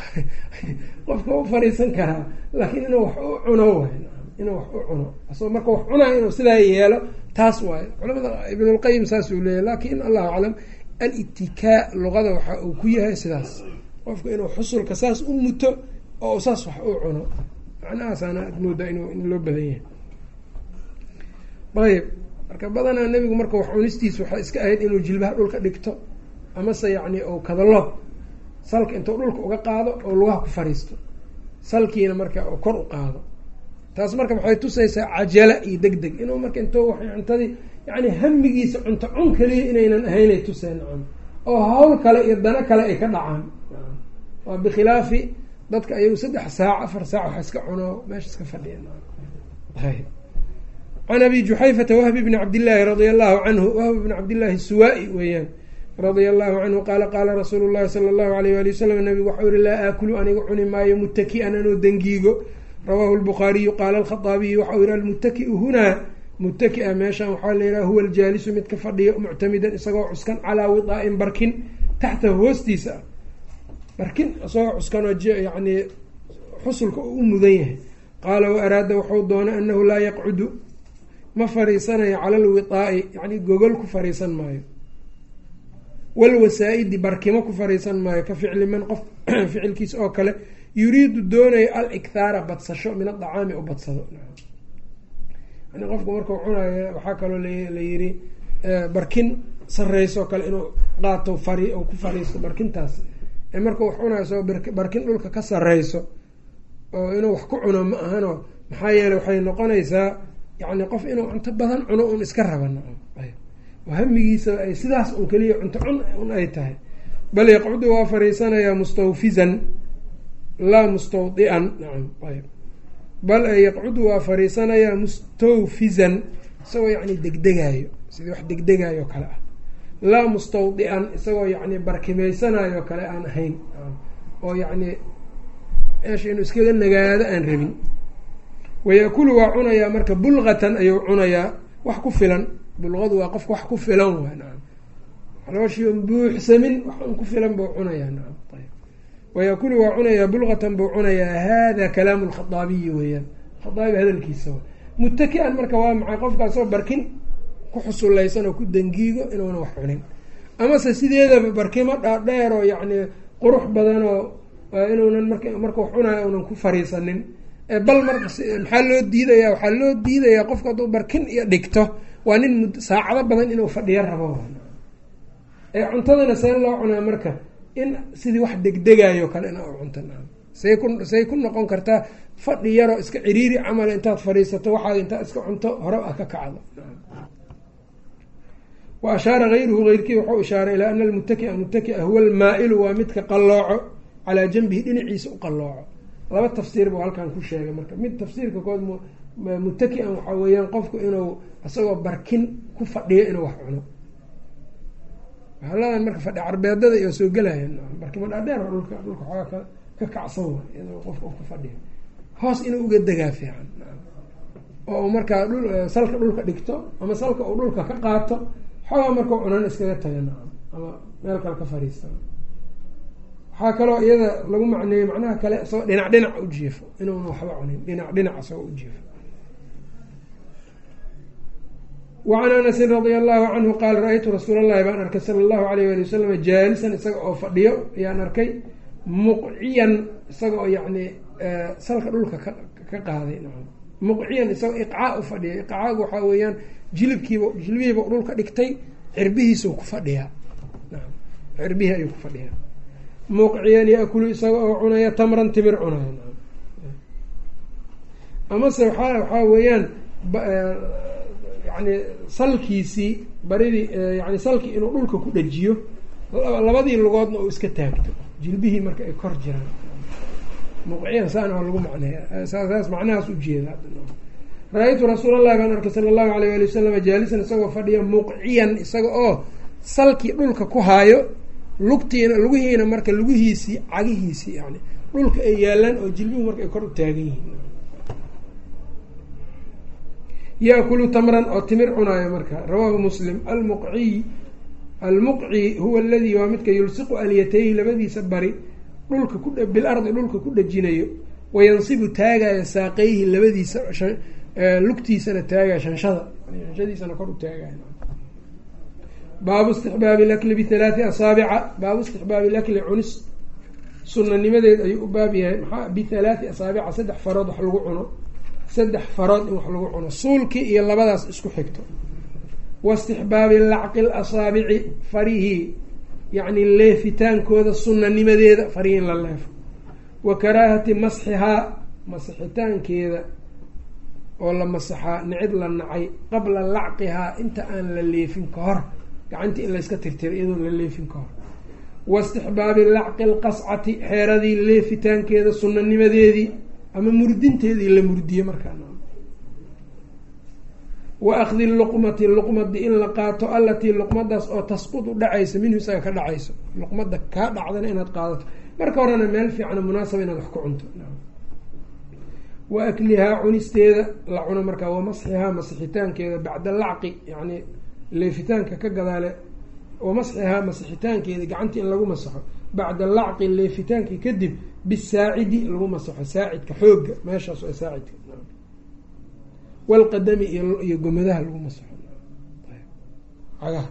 Qofka u fariisan karaa laakiin inuu wax u cuno waay. Inuu wax u cuno asoo marka wax cunayo inuu sidaa yeelo taas waayo culamada ibnulqayim saasuu leeyahy laakiin allahu aclam alitikaa luqada waxa uu ku yahay sidaas. Qofka inuu xusulka saas u muto oo saas wax u cuno. Macnahaasaana ad moodaa in loo badan yahay ayb marka badanaa nebigu marka wax cunistiisa waxay iska ahayd inuu jilbaha dhulka dhigto amase yacni ou kadaloob salka intuu dhulka uga qaado oo lugaha ku fariisto salkiina marka oo kor u qaado. Taas marka waxay tusaysaa cajala iyo deg deg inuu marka intuu wa cuntadii yani hamigiisa cunto cun kaliya inaynan ahaynay tuseen nacam oo hawl kale iyo dano kale ay ka dhacaan. Waa bikhilaafi. Dadka ayagu saddex saac afar saac wax iska cuno meesha iska fadhiya can abi juxayfata wahbi bni cabdillaahi radia allahu canhu wahbi bni cabdillaahi suwaa-i weeyaan radia allahu canhu qaala qaala rasuulu llahi sala allahu alayh wali wasalam nabigu waxau yihi laa aakulu aniga cuni maayo muttaki-an anoo dangiigo rawaahu lbukhaariyu qaala alkhaaabiyu waxau yihi almuttaki-u hunaa muttaki-a meeshan waxaa la yidhaha huwa aljaalisu mid ka fadhiyo muctamidan isagoo cuskan calaa widaa-in barkin taxtahu hoostiisa ah barkin isagoo cuskanoo yani xusulka oo u mudan yahay qaala wa araada wuxuu doonay anahu laa yaqcudu ma fariisanayo cala alwidaai yani gogol ku fariisan maayo. Walwasaa-idi barkimo ku fariisan maayo ka ficli man qof ficilkiisa oo kale yuriidu doonayo al-ikhaara badsasho min adacaami u badsado. Yani qofku markuu cunayo waxaa kaloo la yiri barkin sareyso kale inuu qaato fari ku fariisto barkintaas. Markuu wax cunayo soo barkin dhulka ka sareyso oo inuu wax ku cuno ma ahano maxaa yeele waxay noqonaysaa yani qof inuu cunto badan cuno un iska raba nacam hamigiisa ay sidaas un keliya cunto cun un ay tahay. Bal yaqcudu waa fariisanayaa mustawfizan laa mustawdian. Ayb bal yaqcudu waa fariisanayaa mustawfizan isagoo yani degdegaayo sidii wax degdegaayo kale ah. Laa mustawdian isagoo yani barkimeysanayo kale aan ahayn. Oo yani meesha inuu iskaga nagaado aan rabin wayakulu waa cunayaa marka bulgatan ayuu cunayaa wax ku filan bulqadu waa qofka wax ku filan waay nacam xalooshii buuxsamin wax un ku filan buu cunayaa nacam ayb wayakulu waa cunayaa bulqatan buu cunayaa hada kalaamu lkhaaabiyi weeyaan khaaabi hadalkiisa mutaki-an marka waa maxay qofkaasoo barkin ku xusulaysan oo ku dangiigo inuuna wax cunin amase sideedaba barkimo dhaadheer oo yacni qurux badan oo inuunan mark marka wax cunayo unan ku fariisanin bal mar maxaa loo diidaya waxaa loo diidayaa qofka hadduu barkin iyo dhigto waa nin mud saacado badan inuu fadhiyo rabo. Ee cuntadana see loo cunaa marka in sidii wax degdegayo kale ina u cunta say ku say ku noqon kartaa fadhi yaroo iska ciriiri camal intaad fadhiisato waxaad intaad iska cunto hore ah ka kacdo. Wa ashaara hayruhu heyrkii wuxuu ishaaray ilaa ana almutakia mutakia huwa almaa-ilu waa midka qallooco calaa janbihi dhinaciisa u qallooco laba tafsiir buu halkan ku sheegay marka. Mid tafsiirka kood mutaki-an waxaa weeyaan qofku inuu isagoo barkin ku fadhiyo inuu wax cuno. Haladan marka fadhi carbeedada iyo soo gelayan barkima dhaadheer dhulka dhulka xoogaa ka ka kacsan way iyadoo qofka ku fadhiyo. Hoos inuu uga degaa fiican. Oo markaa salka dhulka dhigto ama salka uu dhulka ka qaato xoogaa markau cunan iskaga taga ama meel kale ka fariista waxaa kaloo iyada lagu macneeyey macnaha kale isagoo dhinac dhinac u jiifo inuuna waxba cunin dhinac dhinac isagoo u jiifo. Wacan anasin radia allahu canhu qaala ra'aytu rasuul allahi baan arkay sala allahu alayh wali wasalam jaalisan isaga oo fadhiyo ayaan arkay muqciyan isaga oo yacni salka dhulka ka ka qaaday muqciyan isagoo iqcaa u fadhiya iqcaagu waxaa weeyaan jilibkiiba jilbihiiba dhulka dhigtay cirbihiisuu ku fadhiyaa cirbihii ayuu ku fadhiyaa muqciyan yaakulu isaga oo cunaya tamran timir cunaya. Amase waxaa waxaa weeyaan yani salkiisii baridii yani salkii inuu dhulka ku dhajiyo labadii lugoodna uu iska taagto. Jilbihii marka ay kor jiraan. Muqciyan saana lagu macneeya. Saas macnahaas ujeeda ra'aytu rasuul allahi baan arkay sala allahu alayh ali wasalam jaalisan isagoo fadhiya muqciyan isaga oo salkii dhulka ku haayo lugtiina lugihiina marka lugihiisii cagihiisii yani dhulka ay yaalaan oo jilbihu marka ay kor u taagan yihiin. Yaakulu tamran oo timir cunaayo marka. Rawaahu muslim almuqciy almuqci huwa aladii waa midka yulsiqu alyatayhi labadiisa bari dhulka ku bilardi dhulka ku dhajinayo wayansibu taagaya saaqeyhi labadiisa lugtiisana taagaya shanshada shanshadiisana kor u taagaya baabu istixbaabi lakli bihalaati asaabica. Baabu istixbaabi lakli cunis. Sunanimadeed ayuu u baab yahay. Maxaa? Bihalaati asaabica saddex farood wax lagu cuno. Saddex farood in wax lagu cuno. Suulkii iyo labadaas isku xigto. Waistixbaabi lacqi lasaabici farihii yacni leefitaankooda sunanimadeeda farihii in la leefo. Wa karaahati masxihaa masixitaankeeda oo la masaxaa nicid la nacay qabla lacqihaa inta aan la leefin ka hor gacantii in layska tirtiro iyadoon la leefin ka hor waistixbaabi lacqi lqascati xeeradii leefitaankeeda sunanimadeedii ama murdinteedii la murdiye markaa wa akdi luqmati luqmadi in la qaato allatii luqmadaas oo tasqudu dhacaysa minhu isaga ka dhacayso. Luqmada kaa dhacdana inaad qaadato. Marka horena meel fiicana munaasaba inaad wax ku cunto. Wa aklihaa cunisteeda la cuno markaa. Wa masxihaa masixitaankeeda bacda lacqi yani leefitaanka ka gadaale wa masxihaa masixitaankeeda gacantii in lagu masaxo bacda lacqi leefitaankii kadib bisaacidi lagu masaxo saacidka xooga meeshaas waa saacidka. Walqadami iyo gomadaha lagu masaxo. Cagaha.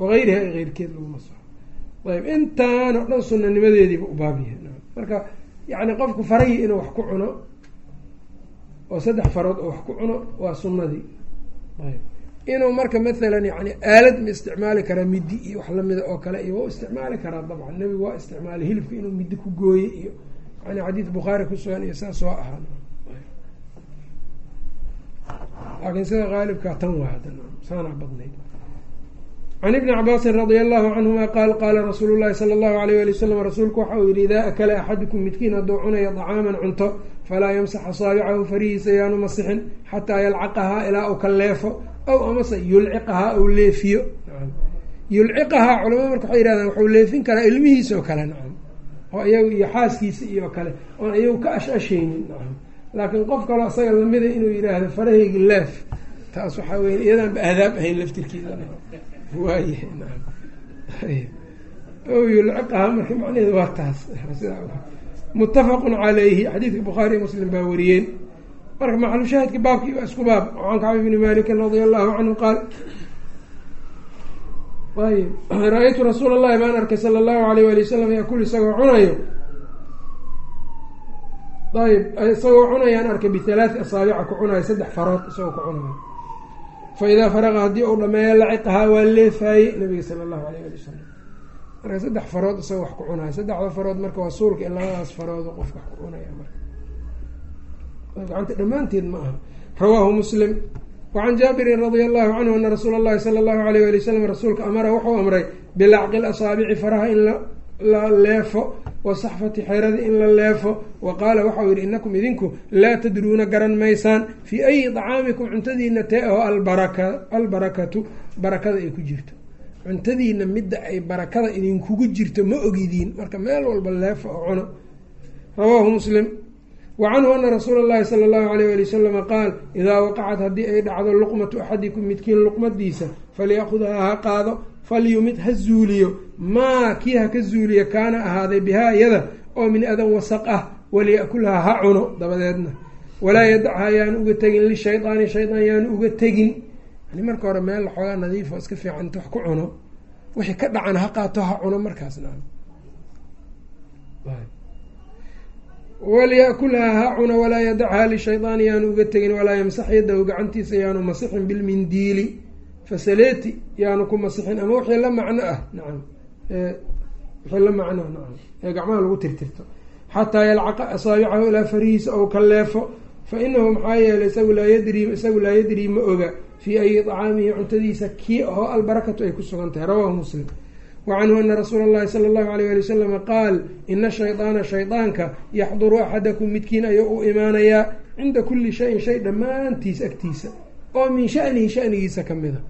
Wagayriha iyo keyrkeed lagu masaxo. Ayb. Intaan oo dhan sunanimadeediiba u baabyahay marka yani qofku farahii inuu wax ku cuno oo saddex farood oo wax ku cuno waa sunadii ayb inuu marka mathalan yani aalad ma isticmaali karaa midi iyo wax lamida oo kale iyo waa isticmaali karaa dabcan. Nebigu waa isticmaalay hilibka inuu midi ku gooye iyo yani xadiid bukhaari kusugan iyo saas oo ahaa laakiin sida qaalibkaa tan waa saana badnayd. Can ibni cabaasin radia allahu canhuma qaal qaala rasuulu llahi sala allahu alayh ali wasalam rasuulku waxa uu yihi idaa akala axadukum midkiin hadduu cunayo dacaaman cunto falaa yamsax asaabicahu farihiisa yaanu masixin xataa yalcaqahaa ilaa uu ka leefo aw amase yulciqahaa ou leefiyo yulciqahaa culamada marka waxay yihahdaan waxuu leefin karaa ilmihiisa oo kale nacam oo iyagu iyo xaaskiisa iyo kale oon iyagu ka ash-ashaynin nacam laakiin qof kaloo isaga lamida inuu yidhaahdo farahayga leef taas waxaa weya iyadaanba aadaab ahayn laftirkeeda waayahay naam yulciqaha marka macnaheedu waa taas. Muttafaqun calayhi xadiidka bukhaariy muslim baa wariyeen. Marka maxalushaahidka baabkii waa isku baab. Can kacbi bni malikin radia allahu canhu qaal. Ra'aytu rasuula allahi baan arkay sala allahu alayh wali wasalam yakul isagoo cunayo. Ayb isagoo cunayaan arkay bihalaati asaabica ku cunayo saddex farood isagoo ku cunayo. Fa idaa faraqa haddii uu dhameeyo laciqahaa waa leefaaye nabiga sala allahu alayh ali wasalam marka saddex farood isagoo wax ku cunayo saddexda farood marka waa suulka labadaas farood qofka wax ku cunaya marka. Gacanta dhammaanteed ma aha. Rawaahu muslim. Wacan jaabirin radia allahu canhu ana rasuula allahi sala allahu alayh ali wasalam rasuulka amara wuxuu amray bilacqi lasaabici faraha in la leefo wa saxfati xerada in la leefo. Wa qaala waxau yihi inakum idinku laa tadruuna garan maysaan. Fii ayi dacaamikum cuntadiina tee aho albaraka albarakatu barakada ay ku jirto cuntadiina midda ay barakada idinkugu jirto ma ogidiin. Marka meel walba leefo oo cuno. Rawaahu muslim. Wa canhu ana rasuula اllahi sala allahu alayh ali wasalama qaal idaa waqacat haddii ay dhacdo luqmatu axadikum midkiin luqmadiisa falyakudhaa ha qaado falyumid ha zuuliyo. Maa kii ha ka zuuliyo kaana ahaaday bihaa iyada oo min adan wasaq ah waliyakulhaa ha cuno dabadeedna. Walaa yadachaa yaanu uga tegin lishaydaani shaydaan yaanu uga tegin yani marka hore meel xoogaa nadiifo iska fiican inta wax ku cuno wixii ka dhacan ha qaato ha cuno markaasna walyakulhaa ha cuno walaa yadachaa lishaydaani yaanu uga tegin walaa yamsax yadahu gacantiisa yaanu masixin bilmindiili. Fasaleti yaanu ku masixin ama wixii la macno ah nacam. Wixii la macno nacam. Ee gacmaha lagu tirtirto. Xataa yalcaqa asaabicahu ilaa farihiisa ou ka leefo fa inahu maxaa yeelay isagu laa yadrii isagu laa yadrii ma oga fii ayi dacaamihi cuntadiisa kii oo albarakatu ay ku sugan tahay rawaahu muslim. Wacanhu ana rasuula allahi sala allahu alayh ali wasalama qaal ina shaydaana shaydaanka yaxduru axadakum midkiin ayuu u imaanayaa cinda kulli shayin shay dhammaantiis agtiisa. Oo min shanihi shanigiisa ka mid a.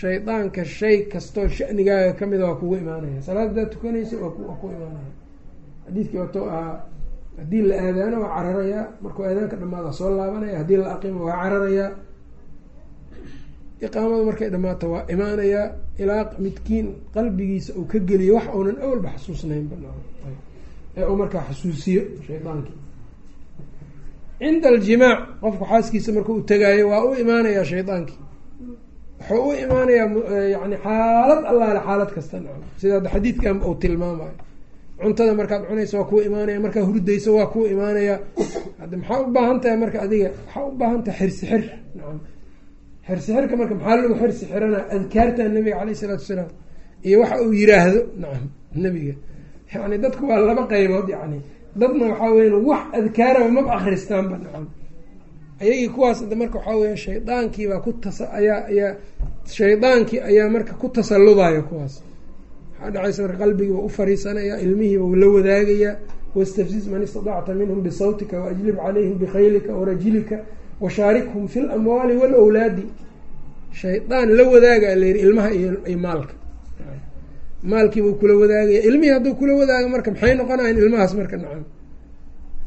Shaydaanka shay kastoo shanigaaga ka mida waa kugu imaanaya. Salaad hadaad tukanaysa waa ku imaanaya. Xadiidkii wato ahaa haddii la aadaano waa cararayaa markuu aadaanka dhamaada soo laabanaya haddii la aqimo waa cararayaa iqaamada markay dhamaato waa imaanayaa ilaa midkiin qalbigiisa uu ka geliyo wax uunan awalba xasuusnaynba ee uu markaa xasuusiyo shaydaankii cinda aljimaac qofku xaaskiisa marka u tegaayo waa u imaanayaa shaydaankii wuxuu u imaanayaa yani xaalad allaale xaalad kasta nacam sida xadiidkan uu tilmaamayo cuntada markaad cunaysa waa kuu imaanaya markaa hurdayso waa kuu imaanaya. Hadda maxaa u baahan tahay marka adiga? Waxaa u baahan tahay xirsi xir nacam xirsi xirka marka maxaa lagu xirsi xirana adkaarta nabiga caleyh isalaatu wasalaam iyo waxa uu yiraahdo nacam nabiga. Yani dadku waa laba qeybood yani dadna waxaa weya wax adkaaraba maba akristaanba nacam. Ayagii kuwaas marka waxaa weya shaydaankiibaa ku tas ayaa ayaa shaydaankii ayaa marka ku tasalludayo kuwaas. Waxaa dhacaysa marka qalbigiiba u fariisanaya ilmihiiba la wadaagayaa wastafsis man istadacta minhum bisawtika waajlib calayhim bikhaylika warajilika washaarikhum fi lamwaali walawlaadi shaydaan la wadaaga layidhi ilmaha iyo maalka. Maalkiibuu kula wadaagaya. Ilmihii hadduu kula wadaago marka maxay noqonayan ilmahaas marka nacam?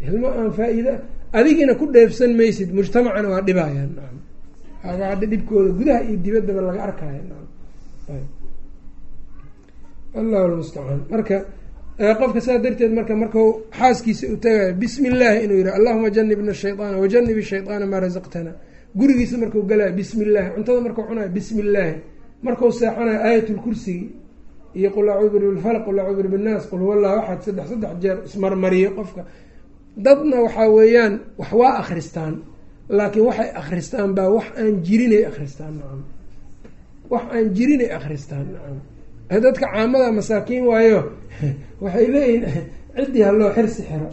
Ilmo aan faa-iida adigiina ku dheefsan maysid mujtamacana waa dhibayaan nacam. Hadha dhibkooda gudaha iyo dibaddaba laga arkaya nacam. Allahu lmustacaan marka qofka saa darteed marka markau xaaskiisa u tagayo bismi illaahi inuu yihi allahuma janibna shayطaana wajanib shayطaana maa razaqtana. Gurigiisa marku galayo bismi illaahi cuntada markau cunayo bismi illaahi markau seexanayo aayatulkursigi iyo qul acuudu bilfalq qul acuudu binnaas qul huwa allahu axad saddex saddex jeer ismarmariyo qofka. Dadna waxaa weeyaan wax waa akristaan laakiin waxay akristaan baa wax aan jirinay akristaan nacam wax aan jirinay akristaan nacam dadka caamada masaakiin waayo waxay leeyihiin ciddii haloo xirsi xiro.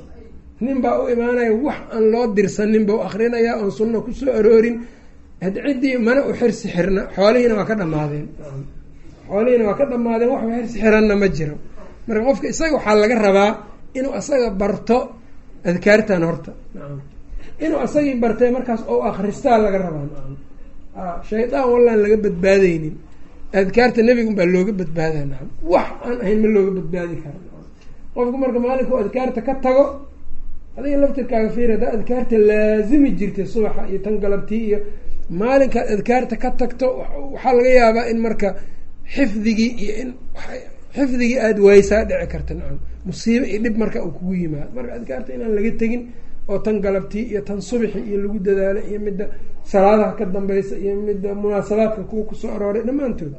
Nin baa u imaanaya wax aan loo dirsanin ba u akrinayaa oon sunna ku soo aroorin. Ciddii mana u xirsi xirna xoolihiina waa ka dhamaadeen xoolihiina waa ka dhamaadeen wax xirsi xiranna ma jiro. Marka qofka isaga waxaa laga rabaa inuu asaga barto adkaartan horta. Inuu asagii bartay markaas oo akristaa laga rabaa. Nacam shaydaan wallaan laga badbaadeynin adkaarta nebigun baa looga badbaadaa nacam wax aan ahayn ma looga badbaadi nacam qofku marka maalinku adkaarta ka tago adiga laftirkaaga fiir haddaa adkaarta laazimi jirtay subaxa iyo tan galabtii iyo maalinkaad adkaarta ka tagto waxaa laga yaabaa in marka xifdigii iyo in xifdigii aada waysaa dhici karta nacam musiibo iyo dhib marka uu kugu yimaado. Marka adkaarta inaan laga tegin oo tan galabtii iyo tan subixi iyo lagu dadaalo iyo midda salaadaha ka dambeysa iyo midda munaasabaadka kuwa ku soo arooray dhammaantood.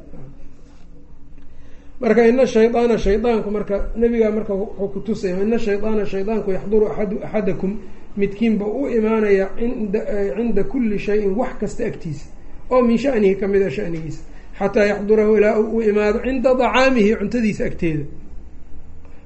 Marka ina shaydaana shaydaanku marka nabigaa marka wuxuu ku tusaya ina shaydaana shaydaanku yaxduru aadu axadakum. Midkiinba u imaanaya inda cinda kulli shayin wax kasta agtiisa oo min shanihi ka mid a shanigiisa xataa yaxdurahu ilaa u imaado cinda dacaamihi cuntadiisa agteeda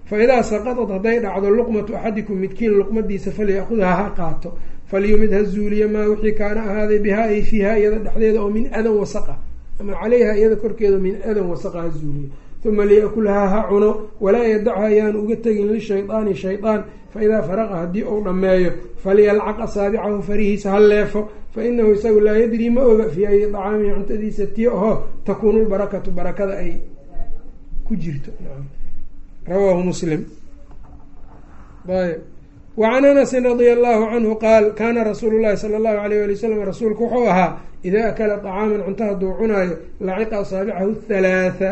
fa idaa saqadat hadday dhacdo luqmatu axadikum midkiin luqmadiisa falyakudha ha qaato falyumid ha zuuliya maa wixii kaana ahaaday bihaa ay fiiha iyada dhexdeeda oo min adan wasaqa ama caleyha iyada korkeeda min adan wasaqa ha zuuliya uma liyakulhaa ha cuno walaa yadacha ayaanu uga tegin lishaydaani shaydaan faidaa faraqa haddii uu dhammeeyo falyalcaq asaabicahu farihiisa ha leefo fa inahu isagu laa yadrii ma oga fii ayi dacaamihi cuntadiisa tii ahoo takuunu lbarakatu barakada ay ku jirto rawaahu muslim. Ayb wacan anasin radia allahu canhu qaal kaana rasuulu llahi sala allahu alayh ali wasalam rasuulku wuxuu ahaa idaa akala طacaaman cunto hadduu cunaayo laciqa asaabicahu halaatha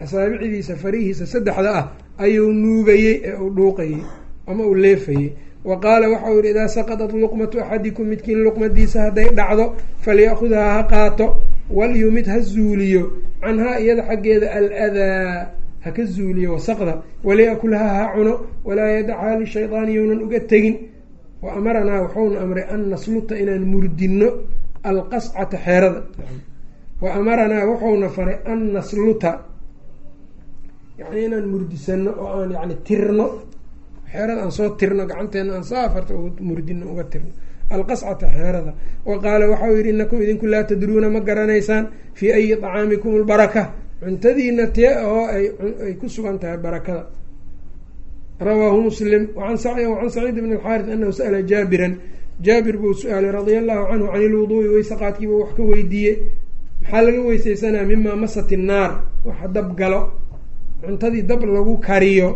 asaabicdiisa farihiisa saddexda ah ayuu nuugayey ee uu dhuuqayey ama uu leefayey. Wa qaala waxa uu yihi idaa saqadat luqmatu axadikum midkiin luqmadiisa hadday dhacdo falyakudhaa ha qaato walyumid ha zuuliyo canhaa iyada xaggeeda aladaa ha ka zuuliyo wasaqda waliyakulhaa ha cuno walaa yadachaa lishaydaani younan uga tegin. Wa amaranaa waxauna amray an nasluta inaan murdinno alqascata xeerada. Wa amaranaa wuxuuna faray an nasluta yani inaan murdisano oo aan yani tirno. Xeerada aan soo tirno gacanteena aan saafarta murdino uga tirno. Alqascata xeerada. Wa qaala waxau yihi inakum idinku laa tadruuna ma garanaysaan fii ayi طacaamikum lbaraka cuntadiina tee oo ay ku sugan tahay barakada. Rawaahu muslim an wacan saciid bn اlxaaris anahu sa'la jaabiran. Jaabir buu su'aalay radia allahu canhu can ilwuduui weyse qaadkiiba wax ka weydiiyey. Maxaa laga weyseysanaya mimaa masat innaar waxa dab galo. Cuntadii dab lagu kariyo.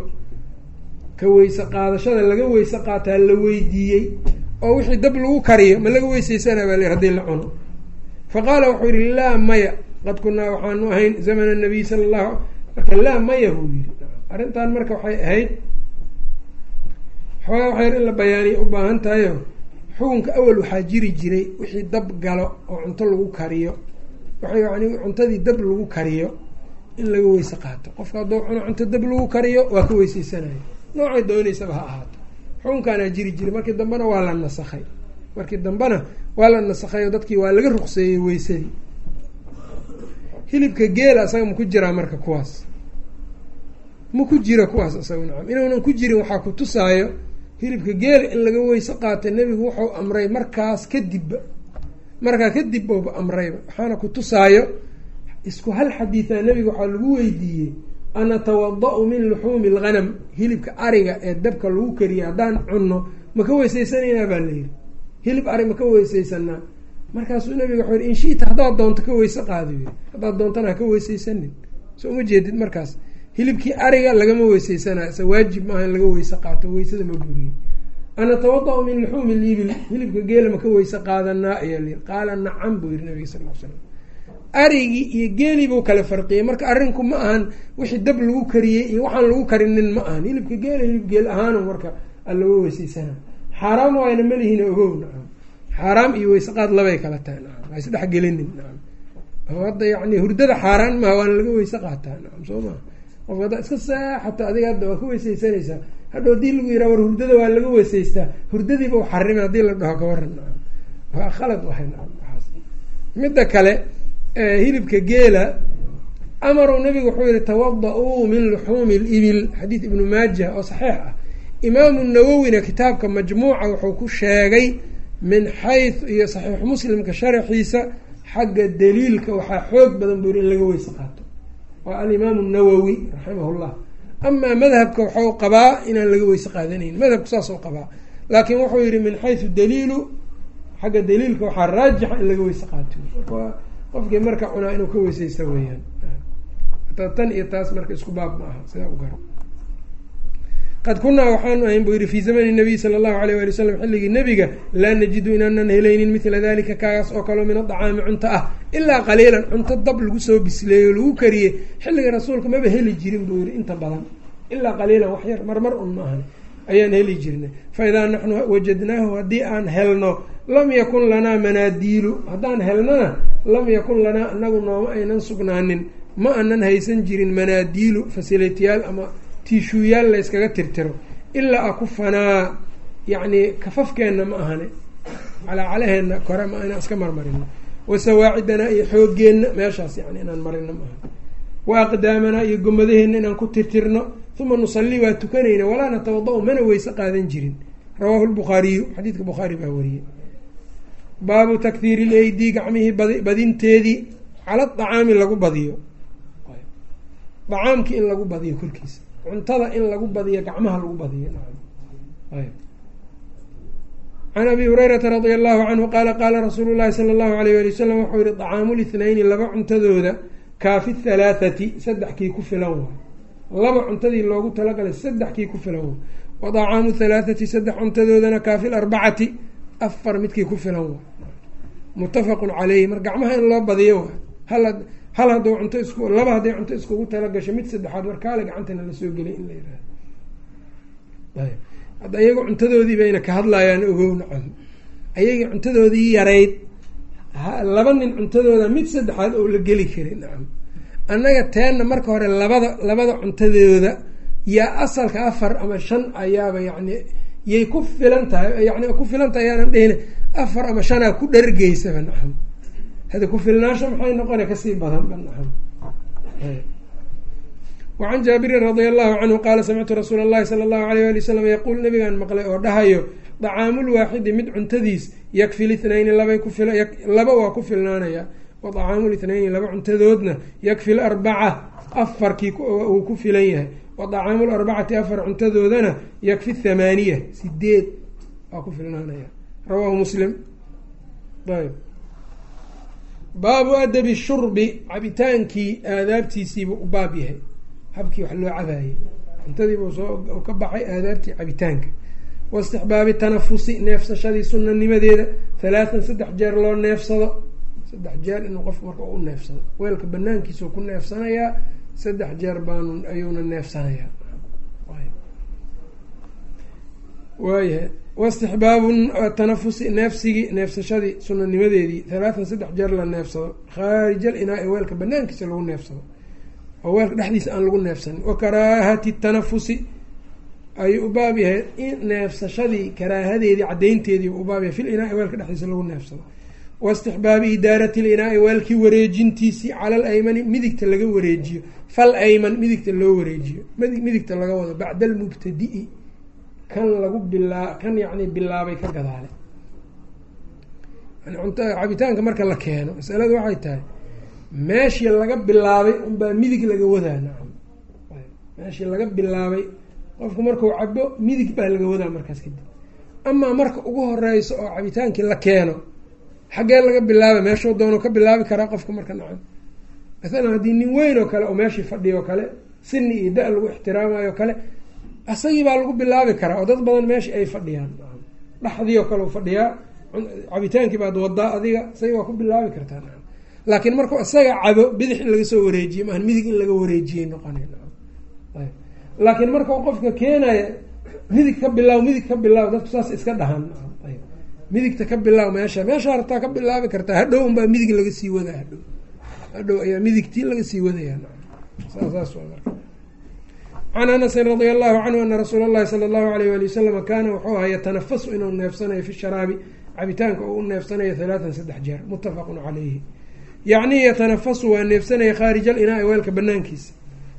Ka weyse qaadashada laga weyse qaataa la weydiiyey. Oo wixii dab lagu kariyo ma laga weyseysanaa baa l haddii la cuno. Fa qaala wuxuu yihi laa maya qad kunaa waxaanu ahayn zamana nabiy sala allahu marka laa maya buu yihi arrintan marka waxay ahayd xoogaa waxayar in la bayaaniya u baahan tahayo xukunka awal waxaa jiri jiray wixii dab galo oo cunto lagu kariyo. Waxay yani cuntadii dab lagu kariyo in laga weyse qaato. Qofka hadduu cuno cunto dab lagu kariyo waa ka weyseysanaya noocay dooneysaba ha ahaato. Xukunkaanaa jiri jiray. Markii dambena waa la nasakhay. Markii dambena waa la nasakhay oo dadkii waa laga ruqseeyey weysadii hilibka geela isaga maku jiraa marka kuwaas? Ma ku jira kuwaas isaga nacam. Inuunan ku jirin waxaa ku tusaayo hilibka geela in laga weyse qaata nebigu wuxuu amray markaas kadibba. Markaa kadib bouba amrayba waxaana ku tusaayo isku hal xadiidaa nebiga waxaa lagu weydiiyey anatawada-u min luxuumi alghanam. Hilibka ariga ee dabka lagu kariya haddaan cunno ma ka weyseysanaynaa baa la yihi hilib ari ma ka weyseysanaa markaasuu nabiga waxau yihi in shita haddaad doonto ka weyse qaado yiri haddaad doontana ha ka weyseysanin soo uma jeedid markaas. Hilibkii ariga lagama weyseysanayo se waajib maaha in laga weyse qaato weysada ma buriye anatawada-u min luxuumi libil hilibka geela ma ka weyse qaadanaa ayaa qaala nacam buu yihi nabiga sal l slam arigii iyo geelii buu kala farqiyey. Marka arrinku ma ahan wixii dab lagu kariyey iyo waxaan lagu karinin ma ahan. Hilibka geela hilib geel ahaanu marka alaga weyseysana xaaraam waayna ogow nacam xaaraam iyo weyseqaad labay kala tahay nacam waa isdhexgelinin nacam hadda yani hurdada xaaraan maha waana laga weyse qaataa nacam soo maha qofka haddaa iska saaxata adiga hadda waa ka weyseysanaysaa hadhow haddii lagu yiraa war hurdada waa laga weyseystaa hurdadiiba u xarimay haddii la dhaho kawaran nacam waa khalad wahay nacam waaas midda kale hilibka geela amaruu nabigu wuxuu yihi tawada-uu min luxuumi libil xadiid ibnu maajah oo saxiix ah. Imaamu nawowina kitaabka majmuuca wuxuu ku sheegay min xayu iyo saxiixu muslimka sharaxiisa xagga daliilka waxaa xoog badan buu in laga weyse qaato waa alimaamu nawowi raximahullah. Amaa madhabka waxau qabaa inaan laga weyse qaadanayn madhabku saasoo qabaa. Laakiin wuxuu yihi min xayu daliilu xagga daliilka waxaa raajixa in laga weyse qaato qofkii marka cunaa inuu ka weyseysta weeyaan. Tan iyo taas marka isku baab ma aha. Sidaa u garo qad kunaa waxaanu ahayn buu yihi fii zamani nabiy sala allahu alayh wali wasalam xilligii nebiga laa najidu inaanan helaynin midla dalika kaagaas oo kaleo min adacaami cunto ah ilaa qaliilan cunto dab lagu soo bisleeyo lagu kariyey. Xilliga rasuulka maba heli jirin buu yihi inta badan. Ilaa qaliilan wax yar marmar un ma ahan. Ayaan heli jirnay. Fa idaa naxnu wajadnaahu haddii aan helno lam yakun lanaa manaadiilu. Haddaan helnona lam yakun lanaa anagu nooma aynan sugnaanin. Ma anan haysan jirin manaadiilu fasilitiyaal ama tiishuuyaal layskaga tirtiro ilaa akufanaa yacni kafafkeenna ma ahane calaacalaheenna kore ma inaan iska marmarino wasawaacidanaa iyo xoogeenna meeshaas yani inaan marino ma ahane wa aqdaamanaa iyo gomadaheenna inaan ku tirtirno uma nusallii waa tukanayna walaa natawada-u mana weyse qaadan jirin. Rawaahu lbukhaariyu xadiidka bukhaari baa wariyey. Baabu takhiiri leydi gacmihii bad badinteedii cala dacaami lagu badiyo. Dacaamkii in lagu badiyo korkiisa cuntada in lagu badiyo gacmaha lagu badiyo. Can abi hurayrata radia allahu canhu qaala qaala rasuulu llahi sala allahu alayh ali wasalam wuxuu yihi dacaamu lithnayni laba cuntadooda kaafi thalaathati saddexkii ku filan waay laba cuntadii loogu talagalay saddexkii ku filan waay wa dacaamu thalaathati saddex cuntadoodana kaafi larbacati afar midkii ku filan waay muttafaqun caleyhi mar gacmaha in loo badiyo waay hal hadduu cunto isku laba hadday cunto iskugu talagasho mid saddexaad warkaale gacantana la soo gelay in la yihahdo ayb ayaga cuntadoodii bayna ka hadlayaan ogow nacam ayagii cuntadoodii yarayd laba nin cuntadooda mid saddexaad oo la geli kari nacam annaga teenna marka hore labada labada cuntadooda yaa asalka afar ama shan ayaaba yacni yay ku filan tahay yani ku filan tahay yaanan dhehina afar ama shanaa ku dhargeysaba nacam hada ku filnaansho maxay noqona ka sii badan wacan jaabirin radia allahu canhu qaala samictu rasuula allahi sala allahu alayh ali wasalam yaquul nabigaan maqlay oo dhahayo dacaamulwaaxidi mid cuntadiis yakfi lithnayni labay ku fil laba waa ku filnaanaya wa dacaamu lithnayni laba cuntadoodna yakfi larbaca afarkii uu ku filan yahay wa dacaamu larbacati afar cuntadoodana yakfi thamaaniya sideed waa ku filnaanaya rawaahu muslim ayb baabu adabi shurbi cabitaankii aadaabtiisiibuu u baab yahay. Habkii wax loo cabaayey cuntadiibuu soo ka baxay aadaabtii cabitaanka. Waistixbaabi tanafusi neefsashadii sunanimadeeda. Halaatan saddex jeer loo neefsado. Saddex jeer inuu qofku marka u neefsado. Weelka banaankiisuu ku neefsanayaa saddex jeer baanu ayuuna neefsanayaa. Waayahay waistixbaabu tanafusi neefsigii neefsashadii sunanimadeedii halaatan saddex jeer la neefsado khaarijal inaa weelka banaankiisa lagu neefsado oo weelka dhexdiisa aan lagu neefsanin wa karaahati tanafusi ayuu u baab yahay neefsashadii karaahadeedii caddaynteedii u baab yahay fil inaai weelka dhexdiisa lagu neefsado waistixbaabi idaarati linaai weelkii wareejintiisii cala al aymani midigta laga wareejiyo fal ayman midigta loo wareejiyo midigta laga wado bacda almubtadi-i kan lagu bilaa kan yacni bilaabay ka gadaale. Yani cabitaanka marka la keeno masaladu waxay tahay meeshii laga bilaabay unbaa midig laga wadaa nacam. Meeshii laga bilaabay qofku markuu cabo midig baa laga wadaa markaas kadib. Amaa marka ugu horeyso oo cabitaankii la keeno xaggee laga bilaabay meeshuu doono ka bilaabi karaa qofka marka nacam. Maalan haddii nin weyn oo kale oo meeshii fadhiyo kale sini iyo da- lagu ixtiraamayo kale asagii baa lagu bilaabi karaa oo dad badan meeshii ay fadhiyaan. Dhexdii oo kale u fadhiyaa cabitaankii baad wadaa adiga isagii waa ku bilaabi kartaa. Laakiin markuu isaga cabo bidix in laga soo wareejiye maaha midig in laga wareejiyey noqonay. Laakiin markau qofka keenaya midig ka bilaaw midig ka bilaaw dadku saas iska dhahan midigta ka bilaaw meesha meesha hartaa ka bilaabi kartaa hadhow unbaa midig laga sii wadaa hadhow hadhow ayaa midigtii laga sii wadaya saas marka can anasin radia allahu canhu ana rasuula allahi sala allahu alayh wali wasalama kaana wuxuu ahaa yatanafasu inuu neefsanayo fi sharaabi cabitaanka oo u neefsanayo halaatan saddex jeer. Muttafaqun calayhi yacnii yatanafasu waa neefsanaya khaarij alinaa weelka banaankiisa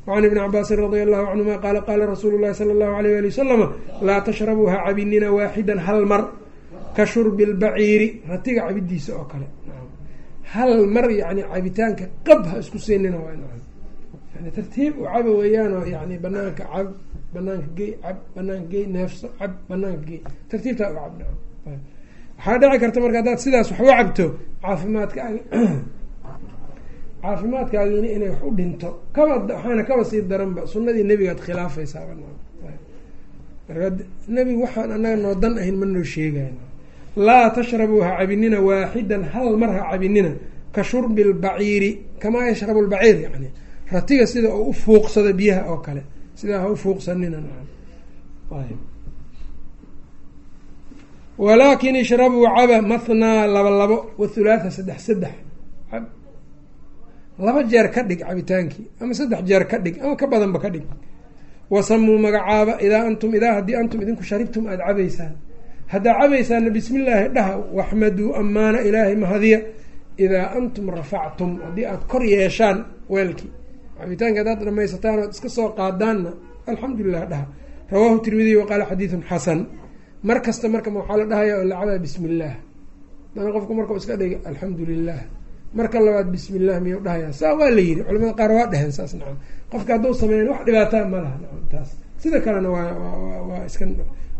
wacan ibni cabaasin radia allahu canhuma qaala qaala rasuulu llahi sala allahu alayh ali wasalama laa tashrabuu ha cabinina waaxidan hal mar ka shurbi lbaciiri ratiga cabidiisa oo kale. Hal mar yani cabitaanka qab ha isku siinina waa yani tartiib u caba weeyaanoo yani banaanka cab banaanka gey cab banaanka gey neefso cab banaanka gey tartiibtaa u cab waxaa dhici karta marka haddaad sidaas wax u cabto caafimaadka caafimaadkaagina inay wax u dhinto kaba waxaana kaba sii daranba sunadii nebigaad khilaafaysaaba nebigu waxaan anaga noo dan ahayn ma noo sheegayn. Laa tashrabuu ha cabinina waaxidan hal mar ha cabinina ka shurbi lbaciiri kamaa yashrabu lbaciir yani ratiga sida u fuuqsado biyaha oo kale. Sidaa ha u fuuqsanina. Walaakin ishrabuu caba mathnaa laba labo wathulaatha saddex saddex. Laba jeer ka dhig cabitaankii ama saddex jeer ka dhig ama ka badanba ka dhig. Wasamuu magacaaba idaa antum idaa haddii antum idinku sharibtum aada cabaysaan. Haddaa cabaysaana bismi illaahi dhaha waxmaduu ammaana ilaahay mahadiya idaa antum rafactum. Haddii aada kor yeeshaan weelkii cabitaanki haddaad dhamaysataan oad iska soo qaadaanna alxamdulilah dhaha. Rawaahu tirmidiy waqaala xadiidun xasan. Mar kasta marka waxaa la dhahaya oo la cabaa bismi illaah dana qofku markau iska dhiga alxamdu lilah marka labaad bismi illah miyuu dhahayaa? Saa waa la yidhi. Culamada qaar waa dheheen saas nacam. Qofka hadduu sameyn wax dhibaataa ma laha nacam taas. Sida kalena waa waa iska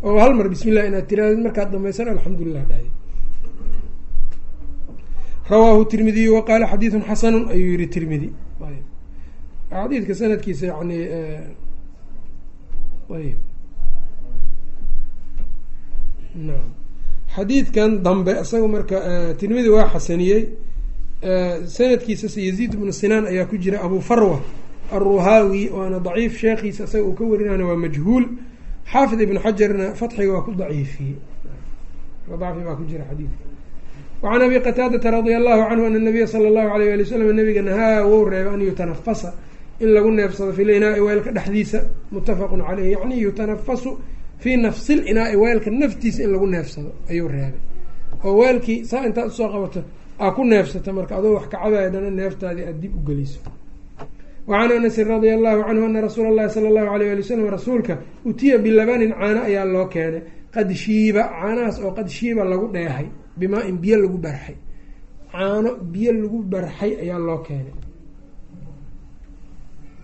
oo hal mar bismi illah inaad tiraahd markaad dhamaysan alxamdulilah dhahay. Rawaahu tirmidiyu waqaala xadiidun xasanun ayuu yihi tirmidi xadiidka sanadkiisa yani ayb naam. Xadiidkan dambe isaga marka tirmidi waa xasaniyey. Sanadkiisa yaziid bnu sinaan ayaa ku jira abu farwa alruhaawi waana daciif sheekhiisa isaga uu ka warinana waa majhuul. Xaafid ibn xajarna fatxiga waa ku daciifiyey dacfi baa ku jira xadiidka. Wacan abi qataadata radia allahu canhu ana nabiya sala allahu alayh ali wasalam nabiga nahaa wou reeba an yutanafasa in lagu neefsado fi linaai weelka dhexdiisa muttafaqun caleyh yacni yutanafasu fii nafsi linaai weelka naftiisa in lagu neefsado ayuu reebay. Oo weelkii saa intaad u soo qabato aa ku neefsata marka adoo wax kacabaya dana neeftaadii aada dib u geliso. Wacan anasin radia allahu canhu ana rasuula allahi sala allahu alayh ali wasalam rasuulka utiya bilabanin caano ayaa loo keenay. Qad shiiba caanahaas oo qad shiiba lagu dheehay bimaa in biyo lagu barxay. Caano biyo lagu barxay ayaa loo keenay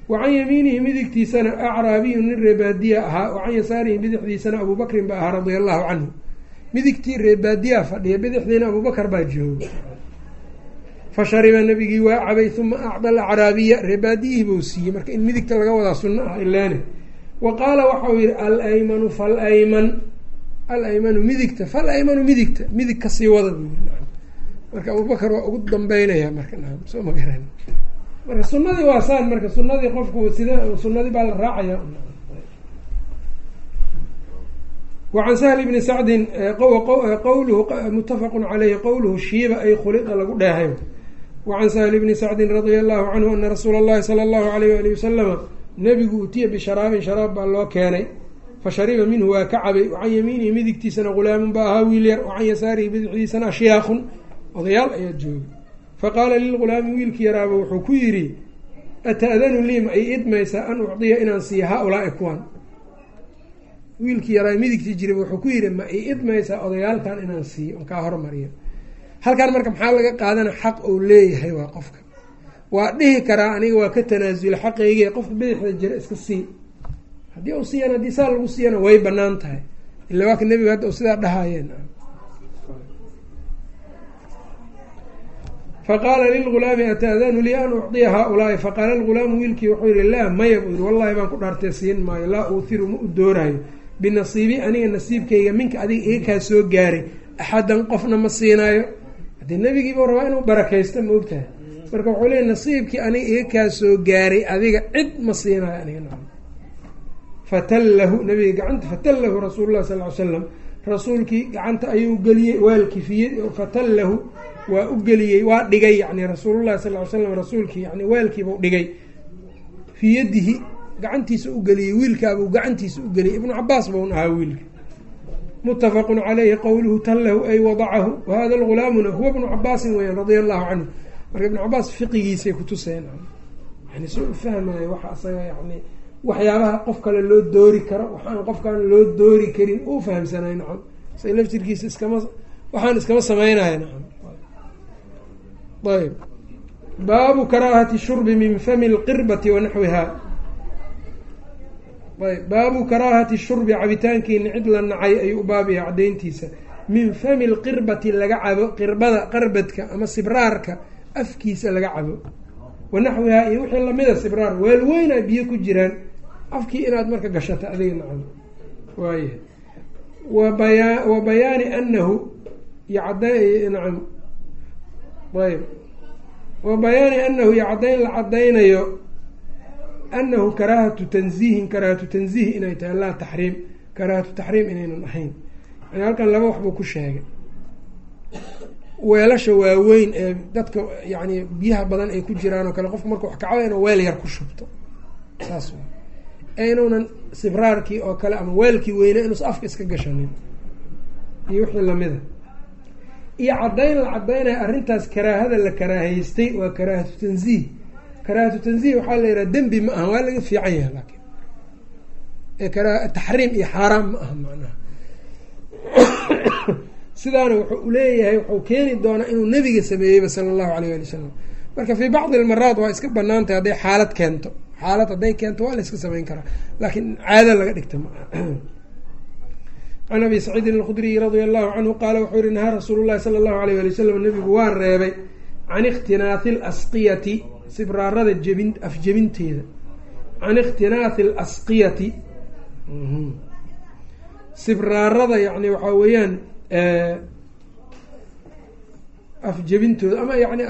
wacan yamiinihi midigtiisana acraabiyu nin reebaadiya ahaa wacan yasaarihi bidixdiisana abubakrin ba ahaa radia allahu canhu. Midigtii reebaadiyaa fadhiya bidixdiina abubakar baa jooga. Fa shariba nabigii waa cabay uma acda alacraabiya reebaadiyihii buu siiyey. Marka in midigta laga wadaa sunno ah ileene wa qaala waxau yihi alaymanu falayman. Alaymanu midigta falaymanu midigta midig ka sii wada marka abubakar waa ugu dambeynaya marka soo ma garan marka sunadii waa saan marka sunadii qofku sida sunadii baa la raacaya. Wacan sahl bni sacdin qowluhu muttafaqu caleyhi qowluhu shiiba ay khulida lagu dheehay wacan sahl bni sacdin radia allahu canhu ana rasuula allahi sala allahu alayh ali wasalama nabigu utiya bisharaabin sharaab baa loo keenay. Fa shariba minhu waa ka cabay. Wacan yamiinihi midigtiisana ghulaamun ba ahaa wiil yar. Wacan yasaarihi bidixdiisana ashyaakun odayaal ayaa joogay faqaala lilghulaami wiilkii yaraaba wuxuu ku yidhi ata'danu lii ma ay idmaysaa an ucdiya inaan siiyo haa-ulaai kuwan wiilkii yaraa midigtii jiraba wuxuu ku yidhi ma ay idmaysaa odayaalkan inaan siiyo on kaa hormariyo halkan marka maxaa laga qaadana xaq ou leeyahay waa qofka. Waa dhihi karaa aniga waa ka tanaasula xaqayge qofka bidixda jira iska sii. Haddii u siiyana haddii saa lagu siiyana way bannaan tahay. Ila waa ka nebiga hadda u sidaa dhahayeen faqaala lilghulaami ata'danu lii an ucdiya haa-ulaai faqaala lghulaamu wiilkii wuxuu yihi laa maya buu yihi wallahi baan ku dhaartee siin maayo laa uuhiru ma u dooraayo binasiibi aniga nasiibkayga minka adiga iga kaa soo gaaray axadan qofna ma siinaayo haddii nebigiiba rabaa inuu barakaysta ma ogtahay marka wuxuu leey nasiibkii aniga iga kaa soo gaaray adiga cid ma siinaayo aniga fatallahu nabiga gacanta fatallahu rasuulu lah sal ly slam rasuulkii gacanta ayuu geliyey waalkifiye fatallahu waa u geliyey waa dhigay yani rasuulullahi sal ly slam rasuulkii yani weelkiibau dhigay. Fii yadihi gacantiisa u geliyey wiilkaabuu gacantiisa u geliyey. Ibnu cabaas baun ahaa wiilka. Muttafaqun caleyhi qowluhu tallahu ay wadacahu. Wahada lghulaamuna huwa bnu cabaasin weyan radia allahu canhu. Marka ibnu cabaas fiqigiisay kutuseen yani si u fahmayo waxa isaga yani waxyaabaha qof kale loo doori karo waxaan qofkaan loo doori karin uu fahamsanay nacam sa laftirkiisa iskama waxaan iskama sameynaya nacam ayb baabu karaahati shurbi min fami lqirbati wa naxwiha. Ayb baabu karaahati shurbi cabitaankiina cid la nacay ayuu u baabaya caddayntiisa. Min fami lqirbati laga cabo qirbada qarbadka ama sibraarka afkiisa laga cabo. Wa naxwihaa iyo wixii lamida sibraar weel weynaa biyo ku jiraan afkii inaad marka gashato adiga nacam waayahay wabaya wa bayaani anahu iyo cadday nacam ayb wa bayaani anahu iyo caddayn la caddaynayo anahu karaahatu tanziihin karaahatu tanziih inay tahay laa taxriim. Karaahatu taxriim inaynan ahayn. Yani halkan laba wax buu ku sheegay. Weelasha waaweyn ee dadka yani biyaha badan ay ku jiraan oo kale qofku marka wax kacaba inuu weel yar ku shubto. Saas inuunan sibraarkii oo kale ama weelkii weyne inuusa afka iska gashanin. Iyo wixii lamida iyo caddayn la caddaynaya arrintaas karaahada la karaahaystay waa karaahatu tanziih. Karaahatu tanziih waxaa la yidhaha dembi ma aha waa laga fiican yahay kara taxriim iyo xaaraam ma aha macnaha. Sidaana wuxuu uleeyahay wuxuu keeni doonaa inuu nebiga sameeyeyba sala allahu alayh ali wasalam marka fii bacdi almaraat waa iska bannaan tahay hadday xaalad keento xaalad hadday keento waa la iska samayn karaa. Laakiin caado laga dhigta ma can abi saciidin alkhudriyi radia allahu canhu qaala wuxuu yihi nahaa rasuulu llahi sala allahu alayh ali wasalam nebigu waa reebay can ikhtinaathi alasqiyati sibraarada jebin afjebinteeda. Can ikhtinaathi alasqiyati sibraarada yani waxaa weeyaan afjebintooda ama yani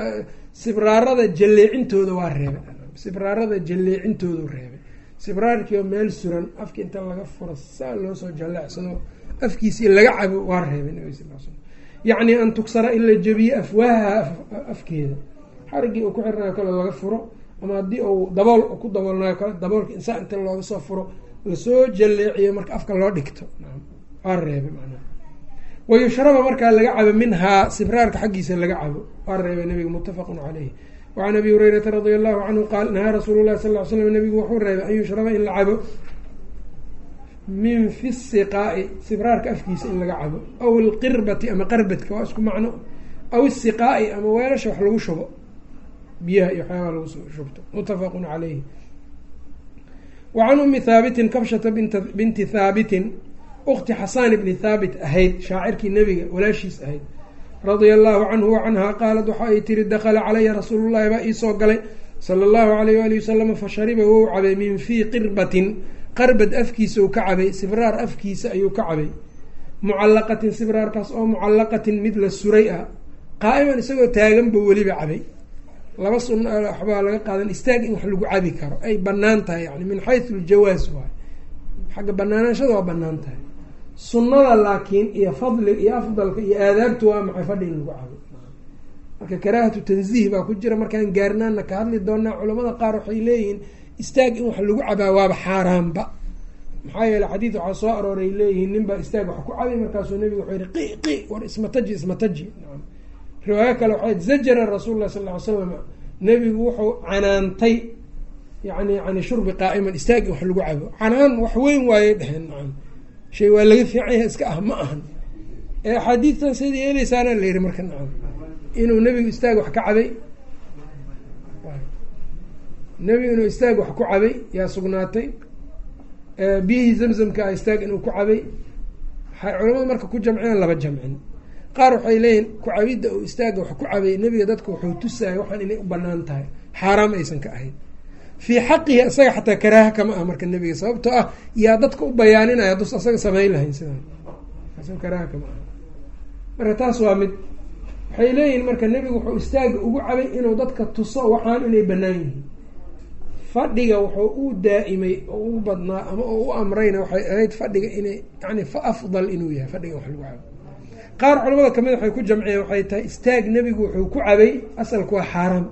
sibraarada jalleecintooda waa reebay sibraarada jalleecintoodu reebay. Sibraarkiioo meel suran afki inta laga furo saa loo soo jalleecsado afkiisii laga cabo waa reebay nabig sal an tugsara in la jebiyo afwaaha afkeeda. Xarigii uu ku xirnayo kale laga furo ama haddii uu dabool ku daboolnayo kale daboolka insaa inta looga soo furo la soo jalleeciyo marka afka loo dhigto. Waa reebay manaa wayushraba markaa laga cabo minhaa sibraarka xaggiisa laga cabo. Waa reebay nabiga muttafaqun caleyh wacan abi hurayrata radia allahu canhu qaal nahaa rasuulu llahi sal l slam nabigu wuxuu reebay an yushraba in la cabo min fi siqaa'i sibraarka afkiisa in laga cabo aw ilqirbati ama qarbadka waa isku macno aw isiqaa'i ama weelasha wax lagu shubo biyaha iyo waxyaabaha lagu shubto muttafaqun caleyhi wacan umi haabitin kabshata binti haabitin ukti xasaan ibni thaabit ahayd shaacirkii nebiga walaashiis ahayd radia allahu canhu wa canha qaalat waxa ay tiri dakala calaya rasuulullahi baa iisoo galay sala allahu alayh waali wasalama fashariba wou cabay min fii qirbatin. Qarbad afkiisa uu ka cabay sibraar afkiisa ayuu ka cabay. Mucallaqatin sibraarkaas oo mucallaqatin mid la suray ah qaa'iman isagoo taaganba weliba cabay. Laba sunna waxbaa laga qaadan istaag in wax lagu cabi karo. Ay bannaan tahay yani min xaysu ljawaas waay. Xagga banaanaanshada waa bannaan tahay sunnada laakiin iyo fadliga iyo afdalka iyo aadaabtu waa maxay fadhi in lagu cabo? Marka karaahatu tanziih baa ku jira markaan gaarnaana ka hadli doonaa culamada qaar waxay leeyihiin istaag in wax lagu cabaa waaba xaaraanba. Maxaa yeele xadiid waxaa soo arooray leeyihiin nin baa istaag wax ku cabay markaasuu nabigu wuxuu yihi qi qi war ismataji ismataji riwaayo kale waxay zajara rasuul sal ly slam nebigu wuxuu canaantay yani yani shurbi qaa'iman istaag in wax lagu cabo. Canaan wax weyn waaye dheheen nacam shay waa laga fiican yahay iska ah ma ahan. Ee axaadiidtan sida yeeleysaana la yihi marka nacam. Inuu nebigu istaag wax ka cabay. Nebigu inuu istaag wax ku cabay yaa sugnaatay. Biyihii zamzamka ah istaag inuu ku cabay. Waxay culamadu marka ku jamciyaan laba jamcin. Qaar waxay leeyihiin ku-cabidda uu istaaga wax ku cabay nebiga dadka wuxuu tusaya waxaan inay u bannaan tahay. Xaaraam aysan ka ahayn fii xaqihi isaga xataa karaaha kama ah marka nebiga sababtoo ah yaa dadka u bayaaninaya dus asaga samayn lahayn sidaa karaaha kama ah marka taas waa mid waxay leeyihiin marka nebigu wuxuu istaaga ugu cabay inuu dadka tuso waxaan inay banaan yihiin. Fadhiga wuxuu u daa'imay oo u badnaa ama oo u amrayna waxay ahayd fadhiga inay yani fa afdal inuu yahay fadhiga wax lagu cabo qaar culamada ka mid waxay ku jamciyeen waxay tahay istaag nebigu wuxuu ku cabay asalku waa xaaraam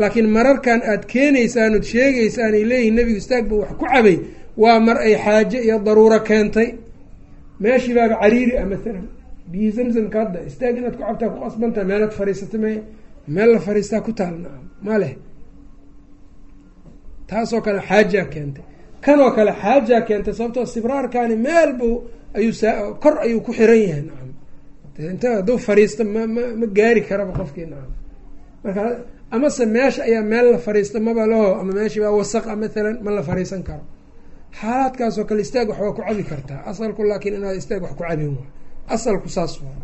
laakiin mararkan aad keenaysaan ood sheegaysaan ay leeyihiin nebigu istaag buu wax ku cabay waa mar ay xaaje iyo daruuro keentay. Meeshii baaba cariiri ah maalan biyi zamzamka hadda istaag inaad ku cabtaa ku qasbantaha meelaad fariisata me meel la fariistaa ku taal nacam ma leh. Taasoo kale xaajaa keentay. Kanoo kale xaajaa keentay sababtoo sibraarkaani meel buu ayuu kor ayuu ku xiran yahay nacam inta hadduu fariisto ma ma ma gaari karaba qofkii nacam marka amase meesha ayaa meel la fariista maba laho ama meeshii baa wasaqa maalan ma la fariisan karo. Xaalaadkaasoo kale istaag wax waa ku cabi kartaa. Asalku laakiin inaad istaag wax ku cabin waay asalku saas waa.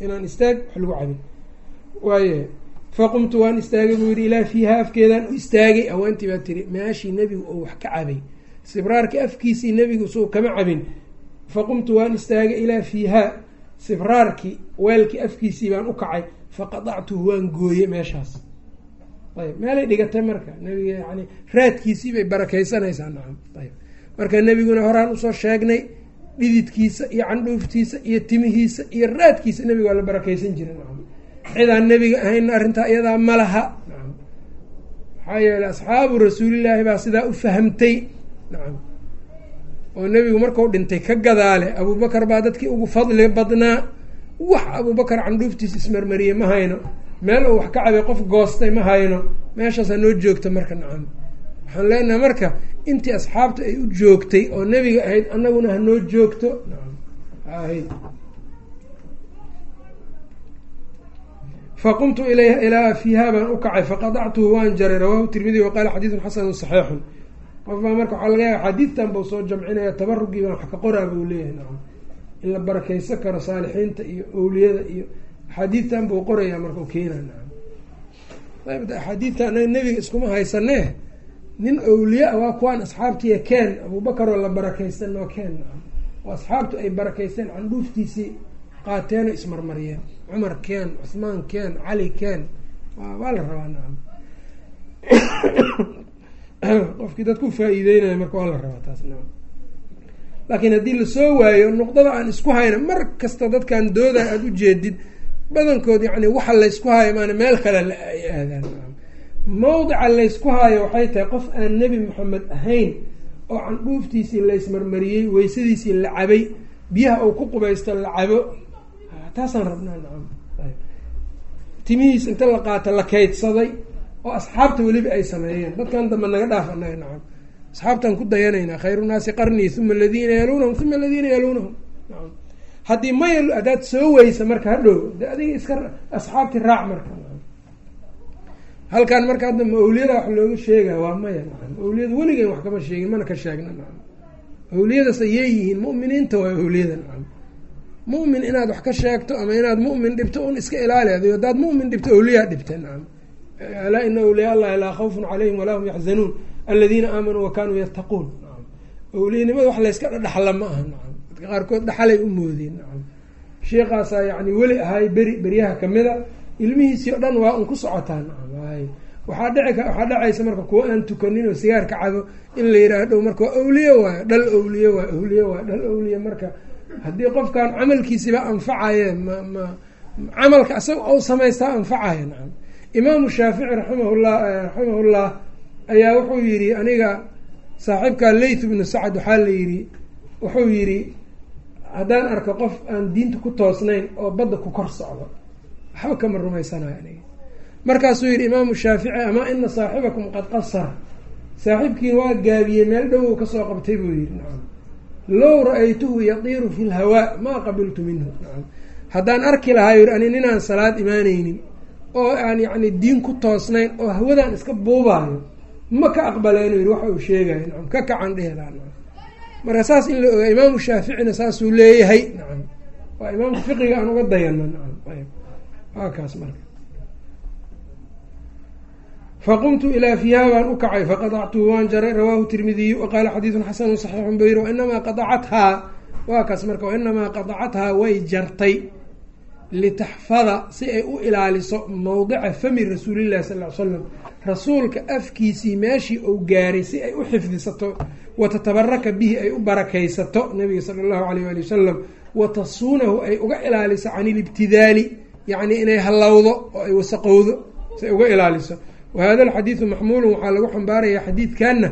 Inaan istaag wax lagu cabin. Waaye faqumtu waan istaagay buu yihi ilaa fiiha afkeedaan u istaagay. Haweentii baa tiri meeshii nebigu oo wax ka cabay. Sibraarka afkiisii nebigu suu kama cabin. Faqumtu waan istaagay ilaa fiihaa sibraarkii weelkii afkiisii baan u kacay. Faqadactuhu waan gooyey meeshaas ayb meelay dhigatay marka. Nabiga yani raadkiisii bay barakeysanaysaa nacam ayb marka nebiguna horaan u soo sheegnay dhididkiisa iyo candhuuftiisa iyo timihiisa iyo raadkiisa nebiga waa la barakeysan jira nacam cidaan nebiga ahayn arrintaa iyadaa ma laha. Nacam maxaa yeeley asxaabu rasuulillaahi baa sidaa u fahamtay. Nacam oo nebigu markuu dhintay ka gadaale abuubakar baa dadkii ugu fadli badnaa. Wax abuubakar candhuuftiisa ismarmariyey ma hayno meel uu wax ka cabay qof goostay ma hayno meeshaasaa noo joogta marka nacam. Waxaan leenahay marka intii asxaabta ay u joogtay oo nebiga ahayd annaguna hanoo joogto nacam. Ahayd faqumtu ilayha ilaa fiiha baan u kacay faqadactuhu waan jaray rawahu tirmidi wa qaala xadiidun xasanu saxiixun. Qof baa marka waxaa laga yaaba xadiidtan buu soo jamcinaya tabarugii baan wax ka qoraa buu leeyahay nacam. In la barakeysan karo saalixiinta iyo owliyada iyo axaadiidtan buu qorayaa marka u keena nacam ayb axaadiidta anaga nebiga iskuma haysanee nin awliye ah waa kuwaan asxaabtiiya keen abuubakar oo la barakeysan noo keen oo asxaabtu ay barakeysteen candhuuftiisii qaateeno ismarmariyeen. Cumar keen cusmaan keen cali keen waa la rabaa nacam. Qofkii dad ku marka waa la rabaa taas nacam. Laakiin haddii la soo waayo nuqdada aan isku hayna mar kasta dadkan dooday aada u jeedid badankood yacni waxa laysku hayo maana meel kale ay aadaan. Mawdica laysku haayo waxay tahay qof aan nebi moxamed ahayn oo candhuuftiisii laysmarmariyey weysadiisii la cabay biyaha uu ku qubaysto la cabo. Taasaan rabnaa nacam timihiis inta la qaata la kaydsaday oo asxaabta weliba ay sameeyeen. Dadkan dambe naga dhaaf anaga nacam asxaabtaan ku dayanaynaa khayru naasi qarnii uma aladiina yaluunahum uma aladiina yaluunahum nacam haddii maya haddaad soo weysa marka hadhow de adiga iska asxaabti raac marka. Halkan marka hadda ma awliyada wax looga sheegaya waa maya. Awliyada weligeen wax kama sheegin mana ka sheegna. Awliyadaas ayay yihiin mu'miniinta waa awliyada nacam mu'min inaad wax ka sheegto ama inaad mu'min dhibto un iska ilaali adigo haddaad mu'min dhibto awliyaa dhibta. Nacam alaa ina awliyaa allahi laa khawfun calayhim walaa hum yaxzanuun aladiina aamanuu wakanuu yattaquun. Nacam awliyanimada wax layska dhadhaxla ma aha dadka qaarkood dhaxalay u moodeen sheikaasaa yani weli ahay beri beryaha kamida ilmihiisii o dhan waa un ku socotaa hay waxaa dhici waxaa dhacaysa marka kuwa aan tukanin oo sigaar ka cabo in la yidhaah dhow marka waa awliye waayo dhal awliye waay awliye waayo dhal awliye marka. Haddii qofkan camalkiisiba anfacaye ma ma camalka isaga ou samaystaa anfacaya. Nacam imaamu shaafici raximahullah raximahullah ayaa wuxuu yidhi aniga saaxiibka layth bnu sacad waxaa la yidhi wuxuu yidhi haddaan arko qof aan diinta ku toosnayn oo badda ku kor socdo waxba kama rumaysanayo aniga. Markaasuu yidhi imaamu shaafici amaa ina saaxibakum qad qasara. Saaxiibkiin waa gaabiyey meel dhowow ka soo qabtay buu yidhi nacam low ra'aytuhu yatiiru fi lhawaa maa qabiltu minhu. Nacam haddaan arki lahaa yidhi ani ninaan salaad imaaneynin oo aan yacni diin ku toosnayn oo hawadaan iska buubaayo ma ka aqbaleenu yidhi waxa uu sheegayo nacam ka kacan dhehelaa nacam marka saas in la ogaa imaamu shaaficina saasuu leeyahay. Nacam waa imaamka fiqiga aan uga dayano nacam waa kaas marka. Faqumtu ilaa fiiha baan u kacay faqadactuhu waan jaray rawaahu tirmidiyu waqaala xadiidun xasanu saxiixun bayr wainamaa qadacathaa. Waa kaas marka wainamaa qadacathaa way jartay litaxfada si ay u ilaaliso mowdica fami rasuulillahi sal ly slam rasuulka afkiisii meeshii uu gaaray si ay u xifdisato watatabaraka bihi ay u barakaysato nabiga sala allahu alayh ali wasalam watasuunahu ay uga ilaaliso can ilibtidaali yacni inay hallowdo oo ay wasaqowdo si ay uga ilaaliso wahada alxadiidu maxmuulun waxaa lagu xambaarayaa xadiidkanna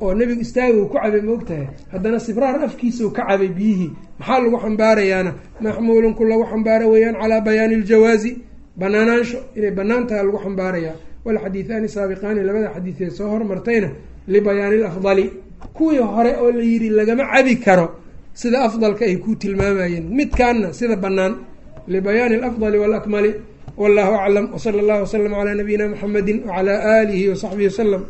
oo nebigu istaaga uu ku cabay maogtahay haddana sibraar afkiisau ka cabay biyihii maxaa lagu xambaarayaana maxmuulun ku lagu xambaara weeyaan calaa bayaani iljawaazi banaanaansho inay bannaan tahay lagu xambaarayaa walxadiihaani saabiqaani labada xadiiseed soo hormartayna libayaani alafdali kuwii hore oo la yidhi lagama cabi karo sida afdalka ay ku tilmaamayeen. Midkaanna sida bannaan libayaani alafdali walakmali wallahu aclam wsala allahu waslama calaa nabiyina muxamedi wacalaa aalihi wasaxbihi wasalam